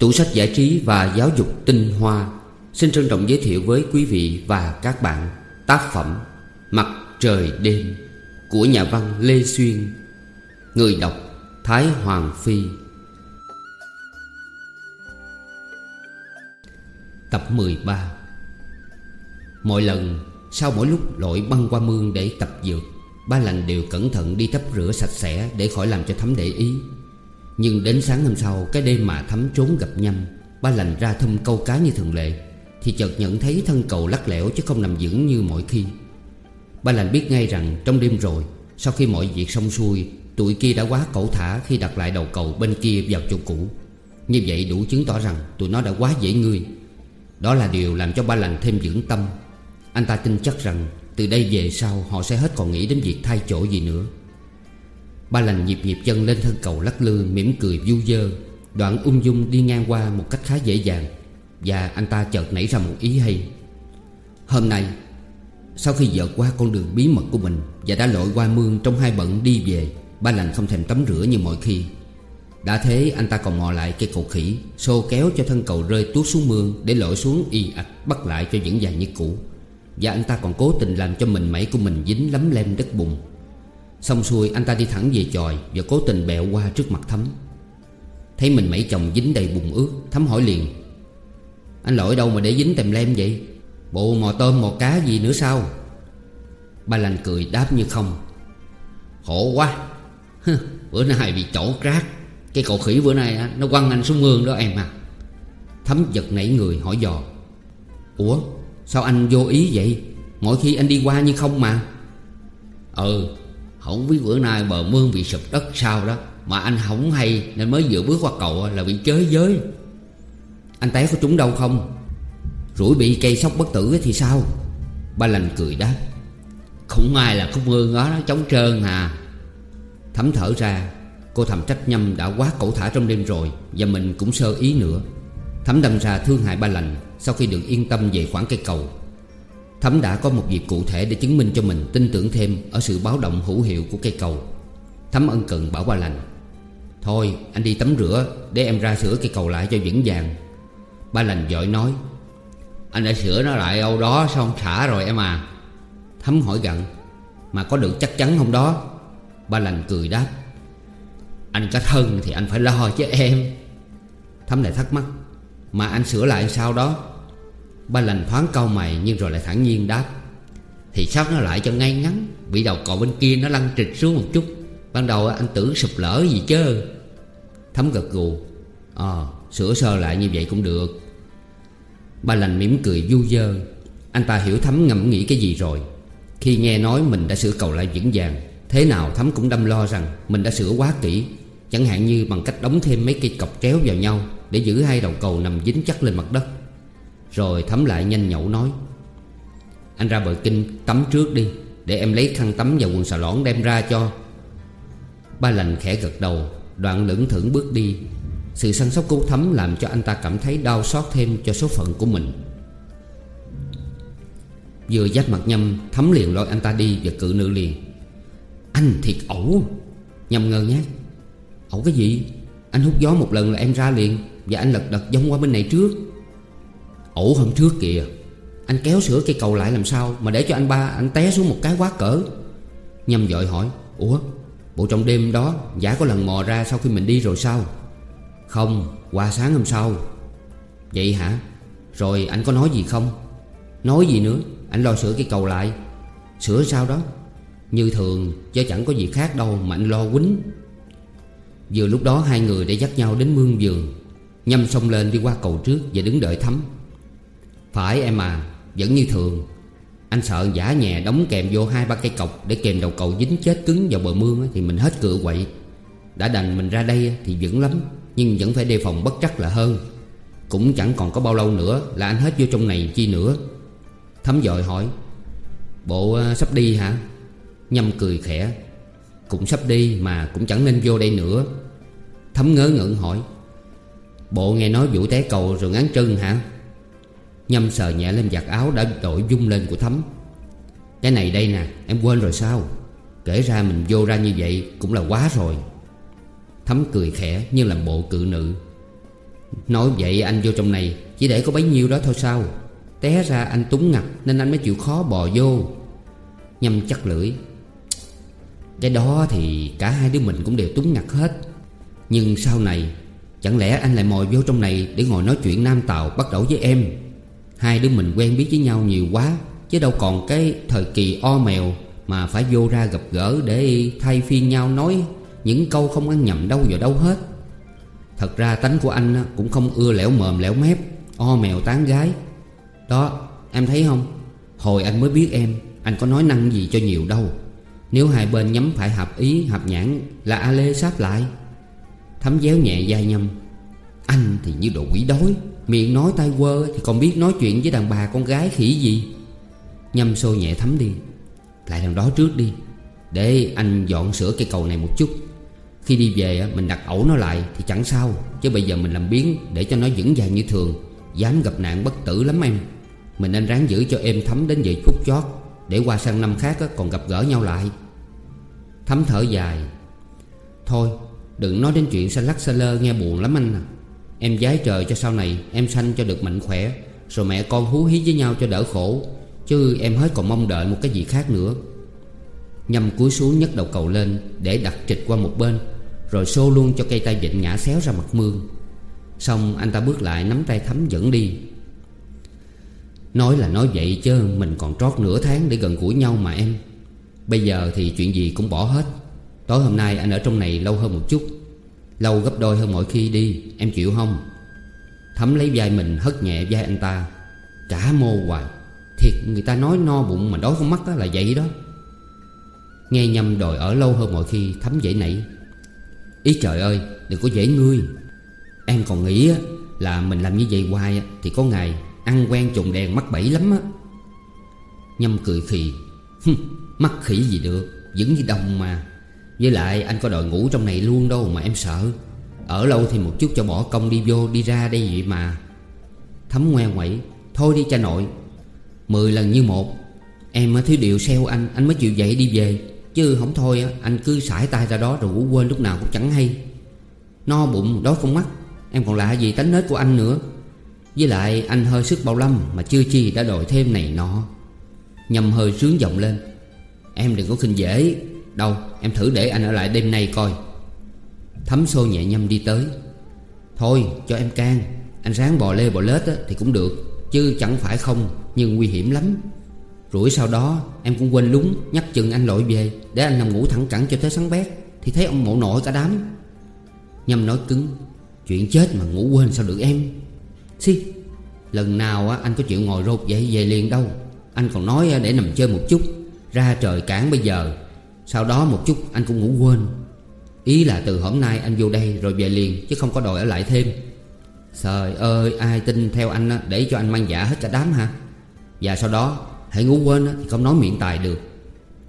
Tủ sách giải trí và giáo dục tinh hoa. Xin trân trọng giới thiệu với quý vị và các bạn Tác phẩm Mặt trời đêm Của nhà văn Lê Xuyên, Người đọc Thái Hoàng Phi. Tập 13 Mọi lần, sau mỗi lúc lội băng qua mương để tập dược, Ba lành đều cẩn thận đi tấp rửa sạch sẽ Để khỏi làm cho Thấm để ý. Nhưng đến sáng hôm sau, Cái đêm mà Thấm trốn gặp nhâm, Ba lành ra thâm câu cá như thường lệ, Thì chợt nhận thấy thân cầu lắc lẻo Chứ không nằm vững như mọi khi. Ba lành biết ngay rằng trong đêm rồi, Sau khi mọi việc xong xuôi, Tụi kia đã quá cẩu thả khi đặt lại đầu cầu bên kia vào chỗ cũ. Như vậy đủ chứng tỏ rằng tụi nó đã quá dễ ngươi. Đó là điều làm cho ba lành thêm vững tâm. Anh ta tin chắc rằng từ đây về sau họ sẽ hết còn nghĩ đến việc thay chỗ gì nữa. Ba lành nhịp nhịp chân lên thân cầu lắc lư, mỉm cười vu dơ. Đoạn ung dung đi ngang qua một cách khá dễ dàng, Và anh ta chợt nảy ra một ý hay. Hôm nay, Sau khi vượt qua con đường bí mật của mình Và đã lội qua mương trong hai bận đi về, Ba lành không thèm tắm rửa như mọi khi. Đã thế, anh ta còn mò lại cây cầu khỉ, Xô kéo cho thân cầu rơi tuốt xuống mương Để lội xuống y ạch bắt lại cho vững vàng như cũ. Và anh ta còn cố tình làm cho mình mẩy của mình dính lấm lem đất bùn. Xong xuôi anh ta đi thẳng về chòi Và cố tình bẹo qua trước mặt Thấm. Thấy mình mẩy chồng dính đầy bùn ướt, Thấm hỏi liền, Anh lỗi đâu mà để dính tèm lem vậy? Bộ mò tôm, mò cá gì nữa sao? Ba lành cười đáp như không. Khổ quá. Bữa nay bị chỗ rác. Cái cậu khỉ bữa nay nó quăng anh xuống mương đó em à. Thấm giật nảy người hỏi dò, Ủa, Sao anh vô ý vậy? Mỗi khi anh đi qua như không mà. Ừ không biết bữa nay bờ mương bị sụp đất sao đó, Mà anh không hay Nên mới vừa bước qua cầu là bị chới giới. Anh té có trúng đâu không? Rủi bị cây sóc bất tử thì sao? Ba lành cười đáp. Không ai là khúc mương đó nó trống trơn à. Thấm thở ra, Cô thầm trách nhâm đã quá cẩu thả trong đêm rồi, Và mình cũng sơ ý nữa. Thấm đâm ra thương hại ba lành Sau khi được yên tâm về khoảng cây cầu. Thấm đã có một việc cụ thể để chứng minh cho mình tin tưởng thêm Ở sự báo động hữu hiệu của cây cầu. Thấm ân cần bảo ba lành. Thôi, anh đi tắm rửa, Để em ra sửa cây cầu lại cho vững vàng. Ba lành giỏi nói, Anh đã sửa nó lại đâu đó xong không xả rồi em à? Thấm hỏi gặn, Mà có được chắc chắn không đó? Ba lành cười đáp, Anh có thân thì anh phải lo chứ em. Thấm lại thắc mắc, Mà anh sửa lại sao đó? Ba lành thoáng cau mày nhưng rồi lại thẳng nhiên đáp. Thì sắp nó lại cho ngay ngắn, Bị đầu cò bên kia nó lăn trịch xuống một chút. Ban đầu anh tưởng sụp lỡ gì chứ. Thấm gật gù. Ờ sửa sơ lại như vậy cũng được. Ba lành mỉm cười du dơ. Anh ta hiểu Thấm ngẫm nghĩ cái gì rồi. Khi nghe nói mình đã sửa cầu lại vững vàng, Thế nào Thấm cũng đâm lo rằng Mình đã sửa quá kỹ. Chẳng hạn như bằng cách đóng thêm mấy cây cọc tréo vào nhau Để giữ hai đầu cầu nằm dính chắc lên mặt đất. Rồi Thấm lại nhanh nhậu nói, Anh ra bờ kinh tắm trước đi, Để em lấy khăn tắm và quần xà lõn đem ra cho. Ba lành khẽ gật đầu, Đoạn lững thững bước đi. Sự săn sóc cứu Thấm làm cho anh ta cảm thấy đau xót thêm cho số phận của mình. Vừa dắt mặt nhâm, Thấm liền lôi anh ta đi và cự nữ liền. Anh thiệt ẩu. Nhâm ngơ ngác, Ẩu cái gì? Anh hút gió một lần là em ra liền, Và anh lật đật giống qua bên này trước ổ hôm trước kìa. Anh kéo sửa cây cầu lại làm sao Mà để cho anh ba, anh té xuống một cái quá cỡ? Nhâm dội hỏi, Ủa, Bộ trong đêm đó Giả có lần mò ra sau khi mình đi rồi sao? Không, Qua sáng hôm sau. Vậy hả? Rồi anh có nói gì không? Nói gì nữa, Anh lo sửa cây cầu lại. Sửa sao đó? Như thường, Chứ chẳng có gì khác đâu Mà anh lo quýnh. Vừa lúc đó hai người đã dắt nhau đến mương vườn Nhâm xông lên đi qua cầu trước Và đứng đợi thấm phải em à Vẫn như thường. Anh sợ giả nhẹ đóng kèm vô hai ba cây cọc Để kèm đầu cầu dính chết cứng vào bờ mương Thì mình hết cửa quậy. Đã đành mình ra đây thì vững lắm, Nhưng vẫn phải đề phòng bất trắc là hơn. Cũng chẳng còn có bao lâu nữa Là anh hết vô trong này chi nữa. Thấm dội hỏi, Bộ à, sắp đi hả? Nhâm cười khẽ, Cũng sắp đi mà cũng chẳng nên vô đây nữa. Thấm ngớ ngẩn hỏi, Bộ nghe nói vụ té cầu rồi ngán chân hả? Nhâm sờ nhẹ lên giặt áo đã đội dung lên của Thấm. Cái này đây nè, em quên rồi sao? Kể ra mình vô ra như vậy cũng là quá rồi. Thấm cười khẽ như làm bộ cự nữ. Nói vậy anh vô trong này, Chỉ để có bấy nhiêu đó thôi sao? Té ra anh túng ngặt Nên anh mới chịu khó bò vô. Nhâm chắc lưỡi. Cái đó thì cả hai đứa mình cũng đều túng ngặt hết. Nhưng sau này, Chẳng lẽ anh lại mò vô trong này Để ngồi nói chuyện Nam Tàu bắt đầu với em? Hai đứa mình quen biết với nhau nhiều quá, Chứ đâu còn cái thời kỳ o mèo Mà phải vô ra gặp gỡ Để thay phiên nhau nói Những câu không ăn nhầm đâu vào đâu hết. Thật ra tánh của anh cũng không ưa lẻo mồm lẻo mép, O mèo tán gái. Đó, em thấy không? Hồi anh mới biết em, Anh có nói năng gì cho nhiều đâu. Nếu hai bên nhắm phải hợp ý hợp nhãn Là A Lê sáp lại. Thấm déo nhẹ dai nhâm Anh thì như đồ quỷ đói. Miệng nói tay quơ thì còn biết nói chuyện với đàn bà con gái khỉ gì. Nhâm xô nhẹ thấm đi. Lại đằng đó trước đi. Để anh dọn sửa cây cầu này một chút. Khi đi về mình đặt ẩu nó lại Thì chẳng sao. Chứ bây giờ mình làm biến để cho nó vững vàng như thường. Dám gặp nạn bất tử lắm em. Mình nên ráng giữ cho em thấm đến giờ phút chót. Để qua sang năm khác còn gặp gỡ nhau lại. Thấm thở dài. Thôi, đừng nói đến chuyện xa lắc xa lơ nghe buồn lắm anh à. Em giái trời cho sau này, Em sanh cho được mạnh khỏe, Rồi mẹ con hú hí với nhau cho đỡ khổ, Chứ em hết còn mong đợi một cái gì khác nữa. Nhâm cúi xuống nhấc đầu cầu lên Để đặt trịch qua một bên, Rồi xô luôn cho cây tay vịnh ngã xéo ra mặt mương. Xong anh ta bước lại nắm tay thấm dẫn đi. Nói là nói vậy chứ Mình còn trót nửa tháng để gần gũi nhau mà em. Bây giờ thì chuyện gì cũng bỏ hết. Tối hôm nay anh ở trong này lâu hơn một chút. Lâu gấp đôi hơn mọi khi đi, Em chịu không? Thấm lấy vai mình, hất nhẹ vai anh ta. Cả mô hoài. Thiệt, người ta nói no bụng mà đói con mắt đó là vậy đó. Nghe nhầm đòi ở lâu hơn mọi khi, Thấm dễ nảy. Ý trời ơi, đừng có dễ ngươi. Em còn nghĩ là mình làm như vậy hoài Thì có ngày ăn quen trùng đèn mắc bẫy lắm á. Nhâm cười khì. Mắc khỉ gì được, Vẫn như đồng mà. Với lại anh có đòi ngủ trong này luôn đâu mà em sợ. Ở lâu thì một chút cho bỏ công đi vô đi ra đây vậy mà. Thấm ngoe ngoẩy, Thôi đi cha nội, Mười lần như một, Em thiếu điều xeo anh Anh mới chịu dậy đi về. Chứ không thôi anh cứ sải tay ra đó rồi ngủ quên lúc nào cũng chẳng hay. No bụng, đói không mắt. Em còn lạ gì tánh nết của anh nữa. Với lại anh hơi sức bao lâm Mà chưa chi đã đòi thêm này nọ. Nhầm hơi sướng giọng lên. Em đừng có khinh dễ. Đâu, em thử để anh ở lại đêm nay coi. Thấm xô nhẹ nhâm đi tới. Thôi, cho em can. Anh ráng bò lê bò lết thì cũng được, Chứ chẳng phải không, Nhưng nguy hiểm lắm. Rủi sau đó, em cũng quên lúng, Nhắc chừng anh lội về, Để anh nằm ngủ thẳng cẳng cho tới sáng bét, Thì thấy ông mộ nội cả đám. Nhâm nói cứng, Chuyện chết mà ngủ quên sao được em? Xì Lần nào anh có chịu ngồi rột dậy về liền đâu. Anh còn nói để nằm chơi một chút. Ra trời cản bây giờ. Sau đó một chút anh cũng ngủ quên. Ý là từ hôm nay anh vô đây rồi về liền Chứ không có đòi ở lại thêm. Trời ơi ai tin theo anh để cho anh mang giả hết cả đám hả? Và sau đó hãy ngủ quên thì không nói miệng tài được.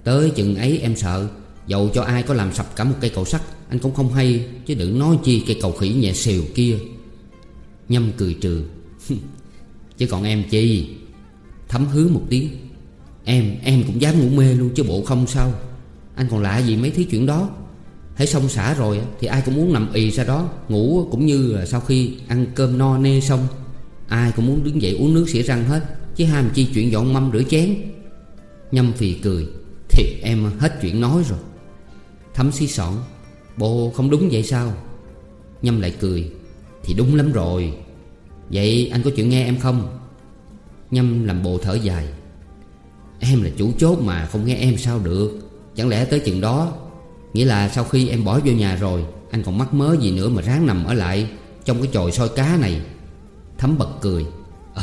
Tới chừng ấy em sợ Dầu cho ai có làm sập cả một cây cầu sắt Anh cũng không hay Chứ đừng nói chi cây cầu khỉ nhẹ xìu kia. Nhâm cười trừ. Chứ còn em chi? Thấm hứa một tiếng. Em, em cũng dám ngủ mê luôn chứ bộ không sao. Anh còn lạ gì mấy thứ chuyện đó? Hãy xong xả rồi Thì ai cũng muốn nằm ì ra đó, Ngủ, cũng như là sau khi ăn cơm no nê xong, Ai cũng muốn đứng dậy uống nước xỉa răng hết, Chứ ham chi chuyện dọn mâm rửa chén. Nhâm phì cười, Thì em hết chuyện nói rồi. Thấm xí sọn Bộ không đúng vậy sao? Nhâm lại cười, Thì đúng lắm rồi. Vậy anh có chuyện nghe em không? Nhâm làm bộ thở dài, Em là chủ chốt mà không nghe em sao được. Chẳng lẽ tới chừng đó, Nghĩa là sau khi em bỏ vô nhà rồi, Anh còn mắc mớ gì nữa mà ráng nằm ở lại Trong cái chòi soi cá này? Thấm bật cười.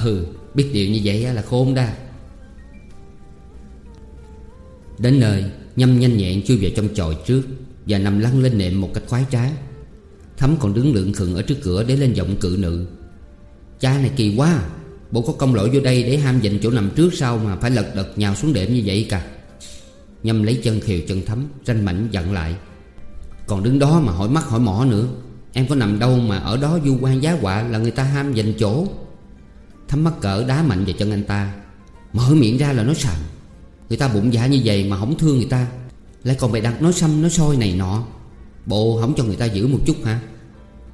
Ừ biết điều như vậy là khôn đa Đến nơi, Nhâm nhanh nhẹn chui vào trong chòi trước Và nằm lăn lên nệm một cách khoái trá. Thấm còn đứng lượng khừng ở trước cửa Để lên giọng cự nữ. Cha này kỳ quá, Bộ có công lỗi vô đây để ham dành chỗ nằm trước sau Mà phải lật đật nhào xuống đệm như vậy cả? Nhâm lấy chân khều chân thấm, Ranh mảnh giận lại. Còn đứng đó mà hỏi mắt hỏi mỏ nữa. Em có nằm đâu mà ở đó du quan giá quạ Là người ta ham dành chỗ? Thấm mắt cỡ đá mạnh vào chân anh ta. Mở miệng ra là nói sầm Người ta bụng dạ như vậy mà không thương người ta. Lại còn bày đặt nói xăm, nói soi này nọ. Bộ không cho người ta giữ một chút hả?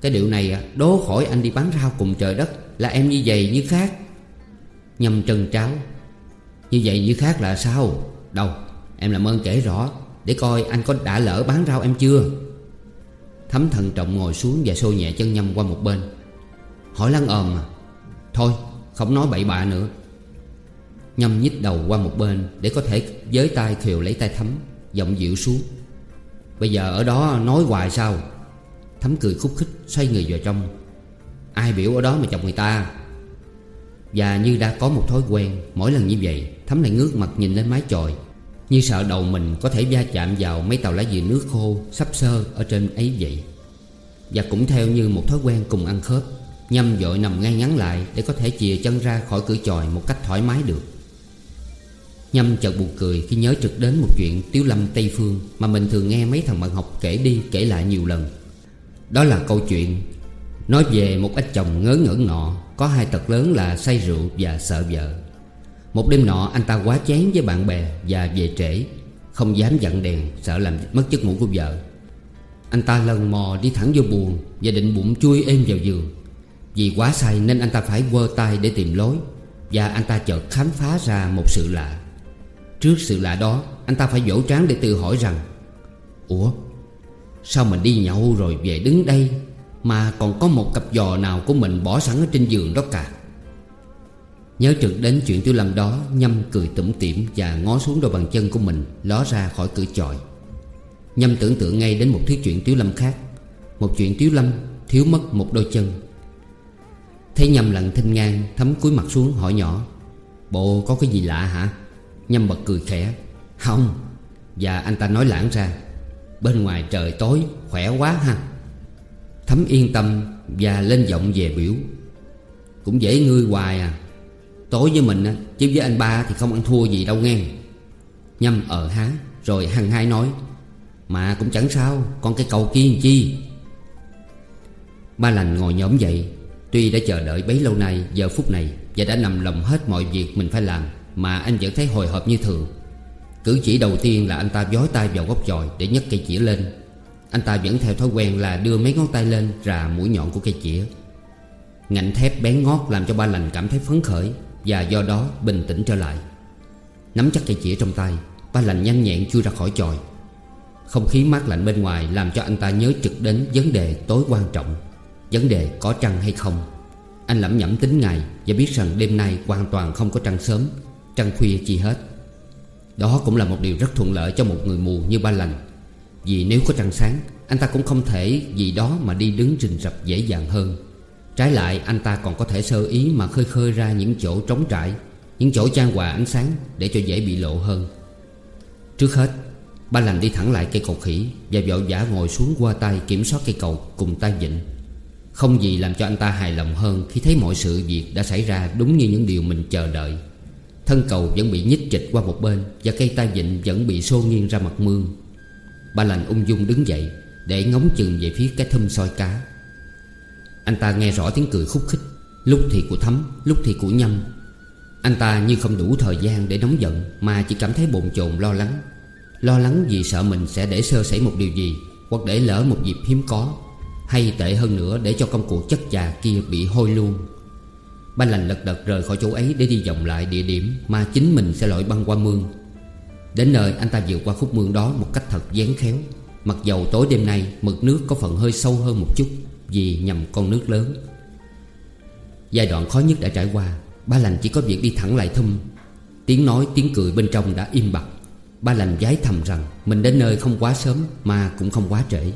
Cái điều này à, đố khỏi anh đi bán rau cùng trời đất Là em như vậy như khác. Nhâm trần tráo. Như vậy như khác là sao? Đâu? Em làm ơn kể rõ, Để coi anh có đã lỡ bán rau em chưa. Thấm thận trọng ngồi xuống Và xô nhẹ chân Nhâm qua một bên. Hỏi lăng ồm à Thôi, không nói bậy bạ nữa. Nhâm nhích đầu qua một bên Để có thể với tay khều lấy tay Thấm, Giọng dịu xuống. Bây giờ ở đó nói hoài sao? Thấm cười khúc khích, xoay người vào trong. Ai biểu ở đó mà chọc người ta? Và như đã có một thói quen, Mỗi lần như vậy, Thấm lại ngước mặt nhìn lên mái chòi. Như sợ đầu mình có thể va chạm vào Mấy tàu lá dừa nước khô, Sắp sơ ở trên ấy vậy. Và cũng theo như một thói quen cùng ăn khớp, Nhâm dội nằm ngay ngắn lại Để có thể chìa chân ra khỏi cửa chòi Một cách thoải mái được. Nhâm chợt buồn cười khi nhớ trực đến một chuyện Tiếu Lâm Tây Phương Mà mình thường nghe mấy thằng bạn học kể đi kể lại nhiều lần. Đó là câu chuyện, Nói về một anh chồng ngớ ngẩn nọ, Có hai tật lớn là say rượu và sợ vợ. Một đêm nọ, anh ta quá chán với bạn bè Và về trễ. Không dám dặn đèn, Sợ làm mất giấc ngủ của vợ. Anh ta lần mò đi thẳng vô buồn Và định bụng chui êm vào giường. Vì quá say nên anh ta phải quơ tay để tìm lối Và anh ta chợt khám phá ra một sự lạ. Trước sự lạ đó, Anh ta phải vỗ trán để tự hỏi rằng, Ủa, Sao mình đi nhậu rồi về đứng đây Mà còn có một cặp giò nào của mình bỏ sẵn ở trên giường đó cả? Nhớ trực đến chuyện Tiểu Lâm đó, Nhâm cười tủm tỉm và ngó xuống đôi bàn chân của mình, Ló ra khỏi cửa chòi Nhâm tưởng tượng ngay đến một thứ chuyện Tiểu Lâm khác. Một chuyện Tiểu Lâm thiếu mất một đôi chân. Thấy Nhâm lặng thinh ngang, Thấm cúi mặt xuống hỏi nhỏ, Bộ có cái gì lạ hả? Nhâm bật cười khẽ, Không, Và anh ta nói lãng ra, Bên ngoài trời tối, khỏe quá ha. Thấm yên tâm Và lên giọng về biểu, Cũng dễ ngươi hoài à. Tối với mình Chứ với anh ba thì không ăn thua gì đâu nghe. Nhâm ở há, Rồi hằng hai nói, Mà cũng chẳng sao, Con cái cầu kia chi? Ba lành ngồi nhóm dậy, Tuy đã chờ đợi bấy lâu nay, Giờ phút này Và đã nằm lòng hết mọi việc mình phải làm, mà anh vẫn thấy hồi hộp như thường. Cử chỉ đầu tiên là anh ta giói tay vào góc chòi Để nhấc cây chĩa lên. Anh ta vẫn theo thói quen là đưa mấy ngón tay lên Rà mũi nhọn của cây chĩa. Ngạnh thép bén ngót làm cho ba lành cảm thấy phấn khởi. Và do đó bình tĩnh trở lại. Nắm chắc cây chĩa trong tay Ba lành nhanh nhẹn chui ra khỏi chòi. Không khí mát lạnh bên ngoài Làm cho anh ta nhớ trực đến vấn đề tối quan trọng, Vấn đề có trăng hay không. Anh lẩm nhẩm tính ngày Và biết rằng đêm nay hoàn toàn không có trăng sớm, Trăng khuya chi hết. Đó cũng là một điều rất thuận lợi cho một người mù như ba lành. Vì nếu có trăng sáng, Anh ta cũng không thể vì đó mà đi đứng rình rập dễ dàng hơn. Trái lại, anh ta còn có thể sơ ý mà khơi khơi ra những chỗ trống trải, Những chỗ trang hòa ánh sáng để cho dễ bị lộ hơn. Trước hết, Ba lành đi thẳng lại cây cầu khỉ Và vội vã ngồi xuống qua tay kiểm soát cây cầu cùng tay vịnh. Không gì làm cho anh ta hài lòng hơn Khi thấy mọi sự việc đã xảy ra đúng như những điều mình chờ đợi. Thân cầu vẫn bị nhích trịch qua một bên Và cây tay vịnh vẫn bị xô nghiêng ra mặt mương. Ba lành ung dung đứng dậy, Để ngóng chừng về phía cái thâm soi cá. Anh ta nghe rõ tiếng cười khúc khích. Lúc thì của thấm Lúc thì của nhâm. Anh ta như không đủ thời gian để nóng giận, Mà chỉ cảm thấy bồn chồn, lo lắng. Lo lắng vì sợ mình sẽ để sơ sẩy một điều gì, Hoặc để lỡ một dịp hiếm có, Hay tệ hơn nữa để cho công cuộc chất già kia bị hôi luôn. Ban lành lật đật rời khỏi chỗ ấy để đi vòng lại địa điểm Mà chính mình sẽ lội băng qua mương. Đến nơi, anh ta vượt qua khúc mương đó một cách thật dán khéo. Mặc dầu tối đêm nay mực nước có phần hơi sâu hơn một chút vì nhầm con nước lớn. Giai đoạn khó nhất đã trải qua, Ba lành chỉ có việc đi thẳng lại thum. Tiếng nói, tiếng cười bên trong đã im bặt. Ba lành giái thầm rằng, Mình đến nơi không quá sớm Mà cũng không quá trễ.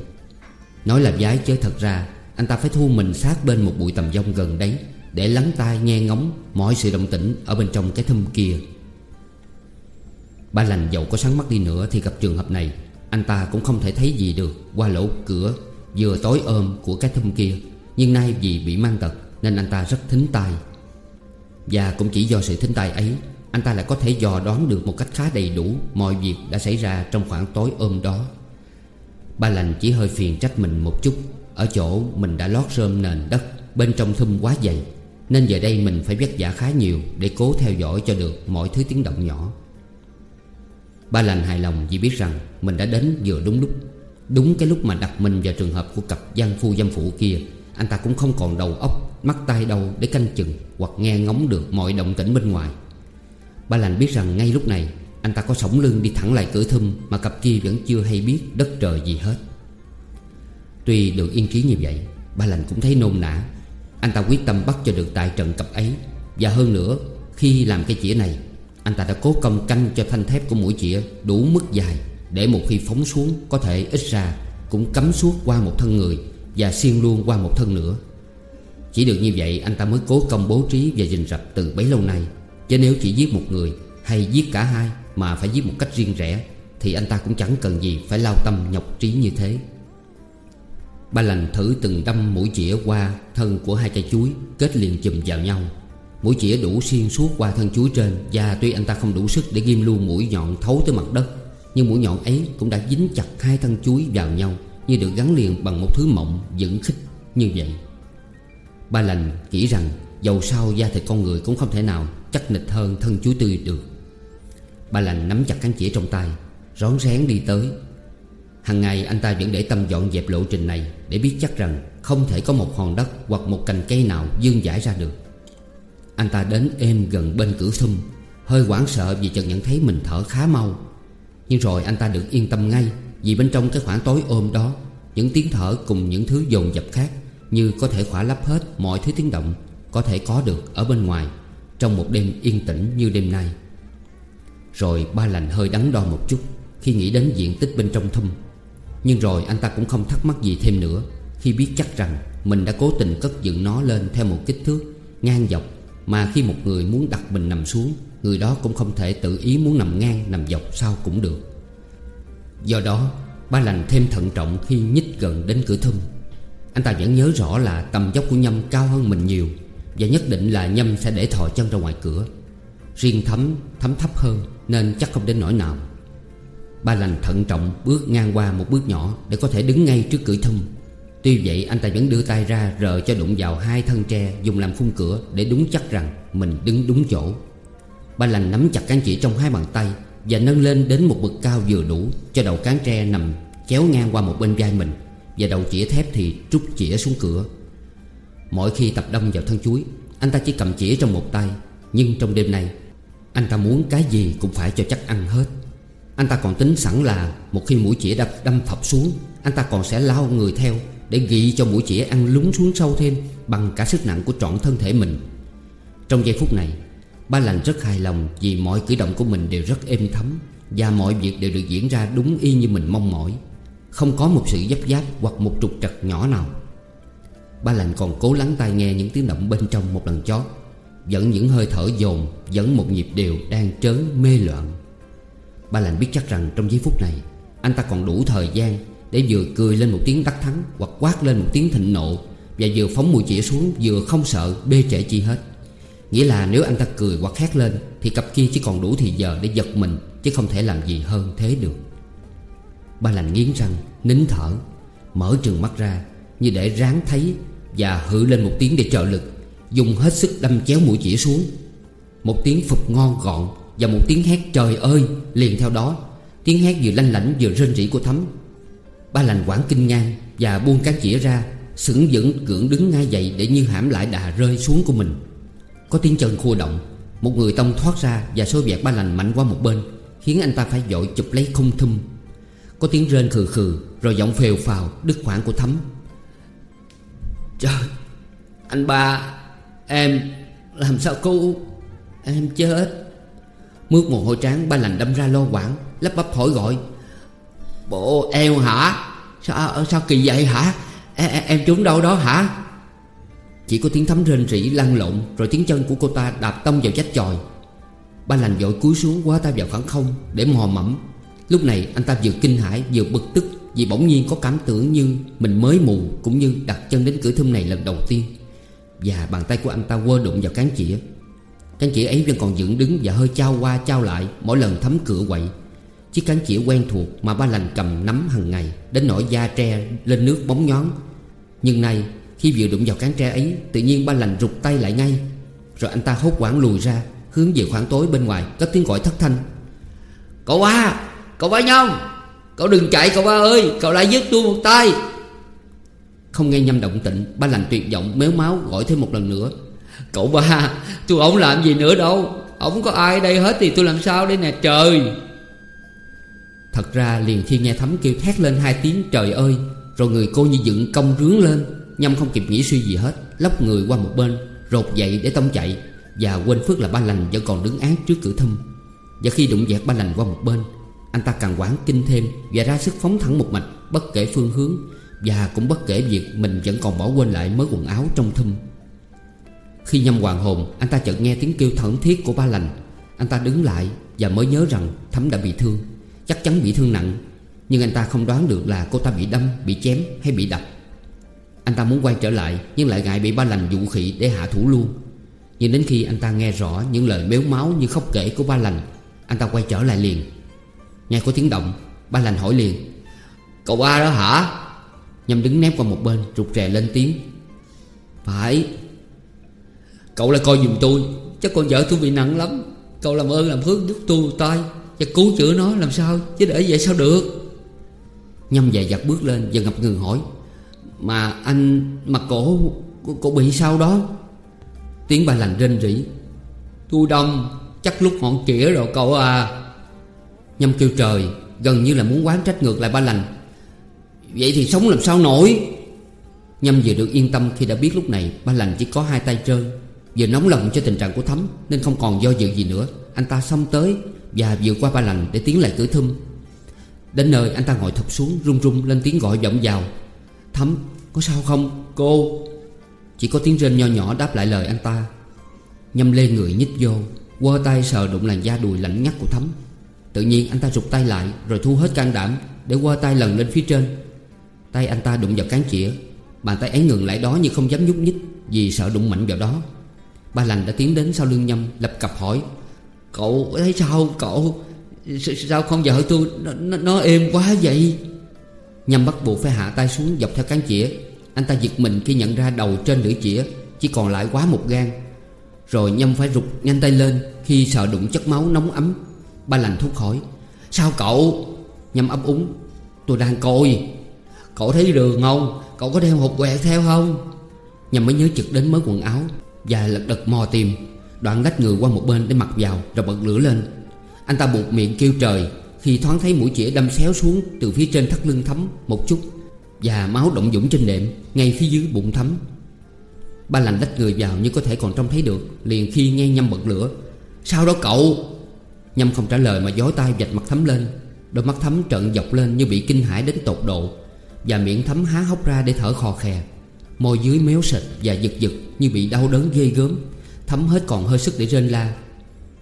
Nói là giái chứ thật ra, Anh ta phải thu mình sát bên một bụi tầm dông gần đấy, để lắng tai nghe ngóng mọi sự động tĩnh Ở bên trong cái thâm kia. Ba lành dầu có sáng mắt đi nữa Thì gặp trường hợp này, Anh ta cũng không thể thấy gì được Qua lỗ cửa vừa tối ôm của cái thâm kia, Nhưng nay vì bị mang tật Nên anh ta rất thính tai. Và cũng chỉ do sự thính tai ấy, Anh ta lại có thể dò đoán được một cách khá đầy đủ Mọi việc đã xảy ra trong khoảng tối ôm đó. Ba lành chỉ hơi phiền trách mình một chút, Ở chỗ mình đã lót rơm nền đất Bên trong thum quá dày, nên giờ đây mình phải vất vả khá nhiều Để cố theo dõi cho được mọi thứ tiếng động nhỏ. Ba lành hài lòng vì biết rằng Mình đã đến vừa đúng lúc. Đúng cái lúc mà đặt mình vào trường hợp của cặp gian phu dâm phụ kia, Anh ta cũng không còn đầu óc, Mắt tay đâu để canh chừng Hoặc nghe ngóng được mọi động tĩnh bên ngoài. Ba lành biết rằng ngay lúc này, Anh ta có sổng lưng đi thẳng lại cửa thum Mà cặp kia vẫn chưa hay biết đất trời gì hết. Tuy được yên trí như vậy, Ba lành cũng thấy nôn nã. Anh ta quyết tâm bắt cho được tại trận cặp ấy. Và hơn nữa, Khi làm cái chĩa này, Anh ta đã cố công canh cho thanh thép của mũi chĩa Đủ mức dài. Để một khi phóng xuống, Có thể ít ra Cũng cắm suốt qua một thân người Và xuyên luôn qua một thân nữa. Chỉ được như vậy anh ta mới cố công bố trí Và rình rập từ bấy lâu nay. Chứ nếu chỉ giết một người Hay giết cả hai Mà phải giết một cách riêng rẽ, Thì anh ta cũng chẳng cần gì Phải lao tâm nhọc trí như thế. Ba lành thử từng đâm mũi chĩa qua thân của hai cây chuối, Kết liền chùm vào nhau. Mũi chĩa đủ xuyên suốt qua thân chuối trên Và tuy anh ta không đủ sức để ghim luôn mũi nhọn thấu tới mặt đất nhưng mũi nhọn ấy cũng đã dính chặt hai thân chuối vào nhau Như được gắn liền bằng một thứ mộng dẫn khích như vậy. Ba lành nghĩ rằng Dầu sao da thịt con người cũng không thể nào chắc nịch hơn thân chuối tươi được. Ba lành nắm chặt cán chĩa trong tay, Rón rén đi tới. Hằng ngày anh ta vẫn để tâm dọn dẹp lộ trình này Để biết chắc rằng không thể có một hòn đất Hoặc một cành cây nào dương giải ra được. Anh ta đến êm gần bên cửa thum Hơi hoảng sợ vì chợt nhận thấy mình thở khá mau. Nhưng rồi anh ta được yên tâm ngay, Vì bên trong cái khoảng tối ôm đó, Những tiếng thở cùng những thứ dồn dập khác Như có thể khỏa lấp hết mọi thứ tiếng động Có thể có được ở bên ngoài Trong một đêm yên tĩnh như đêm nay. Rồi ba lành hơi đắn đo một chút Khi nghĩ đến diện tích bên trong thâm nhưng rồi anh ta cũng không thắc mắc gì thêm nữa Khi biết chắc rằng Mình đã cố tình cất dựng nó lên theo một kích thước Ngang dọc Mà khi một người muốn đặt mình nằm xuống Người đó cũng không thể tự ý muốn nằm ngang Nằm dọc sao cũng được Do đó Ba lành thêm thận trọng khi nhích gần đến cửa thung. Anh ta vẫn nhớ rõ là tầm dốc của Nhâm cao hơn mình nhiều Và nhất định là Nhâm sẽ để thò chân ra ngoài cửa Riêng thấm, thấm thấp hơn Nên chắc không đến nỗi nào Ba lành thận trọng bước ngang qua một bước nhỏ Để có thể đứng ngay trước cửa thung. Tuy vậy anh ta vẫn đưa tay ra Rờ cho đụng vào hai thân tre Dùng làm khung cửa để đúng chắc rằng Mình đứng đúng chỗ Ba lành nắm chặt cán chỉ trong hai bàn tay Và nâng lên đến một bậc cao vừa đủ Cho đầu cán tre nằm chéo ngang qua một bên vai mình Và đầu chĩa thép thì trút chĩa xuống cửa. Mỗi khi tập đâm vào thân chuối, Anh ta chỉ cầm chĩa trong một tay. Nhưng trong đêm nay, Anh ta muốn cái gì cũng phải cho chắc ăn hết. Anh ta còn tính sẵn là Một khi mũi chĩa đập đâm phập xuống, Anh ta còn sẽ lao người theo Để ghi cho mũi chĩa ăn lún xuống sâu thêm Bằng cả sức nặng của trọn thân thể mình. Trong giây phút này Ba lành rất hài lòng Vì mọi cử động của mình đều rất êm thấm Và mọi việc đều được diễn ra đúng y như mình mong mỏi. Không có một sự dấp giáp Hoặc một trục trặc nhỏ nào. Ba lành còn cố lắng tai nghe những tiếng động bên trong một lần chót Vẫn những hơi thở dồn Vẫn một nhịp đều đang trớn mê loạn. Ba lành biết chắc rằng trong giây phút này, Anh ta còn đủ thời gian Để vừa cười lên một tiếng đắc thắng Hoặc quát lên một tiếng thịnh nộ Và vừa phóng mùi chĩa xuống Vừa không sợ bê trễ chi hết. Nghĩa là nếu anh ta cười hoặc hét lên, Thì cặp kia chỉ còn đủ thì giờ để giật mình, Chứ không thể làm gì hơn thế được. Ba lành nghiến răng, Nín thở, Mở trừng mắt ra, Như để ráng thấy Và hự lên một tiếng để trợ lực, Dùng hết sức đâm chéo mũi chỉ xuống. Một tiếng phục ngon gọn và một tiếng hét trời ơi Liền theo đó. Tiếng hét vừa lanh lảnh vừa rên rỉ của thấm Ba lành quảng kinh ngang Và buông cán chĩa ra, Sững vững cưỡng đứng ngay dậy Để như hãm lại đà rơi xuống của mình. Có tiếng chân khua động Một người tông thoát ra Và số vẹt ba lành mạnh qua một bên Khiến anh ta phải dội chụp lấy khung thum. Có tiếng rên khừ khừ Rồi giọng phèo phào đứt khoảng của thấm Trời Anh ba Em Làm sao cô Em chết? Mướt mồ hôi trán ba lành đâm ra lo quảng Lắp bắp hỏi gọi. Bộ em hả? Sao sao kỳ vậy hả? Em, em trốn đâu đó hả? Chỉ có tiếng thấm rên rỉ lăn lộn, Rồi tiếng chân của cô ta đạp tông vào vách chòi. Ba lành vội cúi xuống quá tay vào khoảng không Để mò mẫm. Lúc này anh ta vừa kinh hãi, vừa bực tức Vì bỗng nhiên có cảm tưởng như Mình mới mù cũng như đặt chân đến cửa thâm này lần đầu tiên. Và bàn tay của anh ta quơ đụng vào cán chĩa. Cánh chĩa ấy vẫn còn dựng đứng và hơi trao qua trao lại Mỗi lần thấm cửa quậy. Chiếc cánh chĩa quen thuộc mà ba lành cầm nắm hàng ngày Đến nỗi da tre lên nước bóng nhón Nhưng nay khi vừa đụng vào cán tre ấy, Tự nhiên ba lành rụt tay lại ngay. Rồi anh ta hốt quảng lùi ra, Hướng về khoảng tối bên ngoài, Cất tiếng gọi thất thanh. Cậu ba Cậu ba nhông, Cậu đừng chạy, cậu ba ơi, Cậu lại giết tôi một tay. Không nghe nhâm động tịnh Ba lành tuyệt vọng, méo máu gọi thêm một lần nữa. Cậu ba, Tôi ổng làm gì nữa đâu Ổng có ai đây hết thì tôi làm sao đây nè, trời. Thật ra liền khi nghe thấm kêu thét lên hai tiếng, trời ơi, Rồi người cô như dựng công rướng lên. Nhâm không kịp nghĩ suy gì hết Lóc người qua một bên Rột dậy để tông chạy Và quên phước là ba lành vẫn còn đứng án trước cửa thâm. Và khi đụng dẹt ba lành qua một bên Anh ta càng quán kinh thêm Và ra sức phóng thẳng một mạch Bất kể phương hướng Và cũng bất kể việc mình vẫn còn bỏ quên lại mớ quần áo trong thâm. Khi nhâm hoàng hồn Anh ta chợt nghe tiếng kêu thẫn thiết của ba lành. Anh ta đứng lại Và mới nhớ rằng Thấm đã bị thương Chắc chắn bị thương nặng. Nhưng anh ta không đoán được là cô ta bị đâm, bị chém hay bị đập. Anh ta muốn quay trở lại, Nhưng lại ngại bị ba lành dụ khỉ để hạ thủ luôn. Nhưng đến khi anh ta nghe rõ những lời méo máu như khóc kể của ba lành, Anh ta quay trở lại liền. Nghe có tiếng động, Ba lành hỏi liền, Cậu ba đó hả? Nhâm đứng nép qua một bên, rụt rè lên tiếng, Phải. Cậu lại coi giùm tôi, Chắc con vợ tôi bị nặng lắm. Cậu làm ơn làm phước giúp tôi một tay Và cứu chữa nó làm sao, Chứ để vậy sao được? Nhâm dài dặt bước lên và ngập ngừng hỏi mà anh, Mà cổ Cổ bị sao đó? Tiếng bà lành rên rỉ. Tôi đông, Chắc lúc ngọn kĩa rồi cậu à. Nhâm kêu trời, Gần như là muốn quán trách ngược lại ba lành. Vậy thì sống làm sao nổi? Nhâm vừa được yên tâm khi đã biết lúc này Ba lành chỉ có hai tay trơn, Vừa nóng lòng cho tình trạng của Thấm Nên không còn do dự gì nữa. Anh ta xông tới Và vượt qua ba lành để tiến lại cửa thum. Đến nơi, anh ta ngồi thập xuống, Run run lên tiếng gọi vọng vào. Thấm có sao không cô? Chỉ có tiếng rên nho nhỏ đáp lại lời anh ta. Nhâm lê người nhích vô Quơ tay sờ đụng làn da đùi lạnh ngắt của Thấm. Tự nhiên anh ta rụt tay lại Rồi thu hết can đảm Để quơ tay lần lên phía trên. Tay anh ta đụng vào cán chĩa Bàn tay ấy ngừng lại đó nhưng không dám nhúc nhích Vì sợ đụng mạnh vào đó. Ba lành đã tiến đến sau lưng nhâm Lập cặp hỏi Cậu thấy sao cậu? Sao không vợ tôi? Nó, nó, nó êm quá vậy? Nhâm bắt buộc phải hạ tay xuống dọc theo cán chĩa, Anh ta giật mình khi nhận ra đầu trên lưỡi chĩa Chỉ còn lại quá một gan Rồi Nhâm phải rụt nhanh tay lên Khi sợ đụng chất máu nóng ấm. Ba lành thúc hỏi Sao cậu? Nhâm ấp úng, Tôi đang coi. Cậu thấy đường không? Cậu có đeo hộp quẹt theo không? Nhâm mới nhớ trực đến mới quần áo Và lật đật mò tìm. Đoạn lách người qua một bên để mặc vào Rồi bật lửa lên. Anh ta buộc miệng kêu trời khi thoáng thấy mũi chĩa đâm xéo xuống Từ phía trên thắt lưng thấm một chút Và máu động dũng trên nệm Ngay phía dưới bụng thấm Ba lành lách người vào như có thể còn trông thấy được, Liền khi nghe nhâm bật lửa. Sao đó cậu? Nhâm không trả lời mà gió tay vạch mặt thấm lên. Đôi mắt thấm trợn dọc lên như bị kinh hãi đến tột độ Và miệng thấm há hốc ra để thở khò khè. Môi dưới méo sệt và giật giật như bị đau đớn ghê gớm. Thấm hết còn hơi sức để rên la.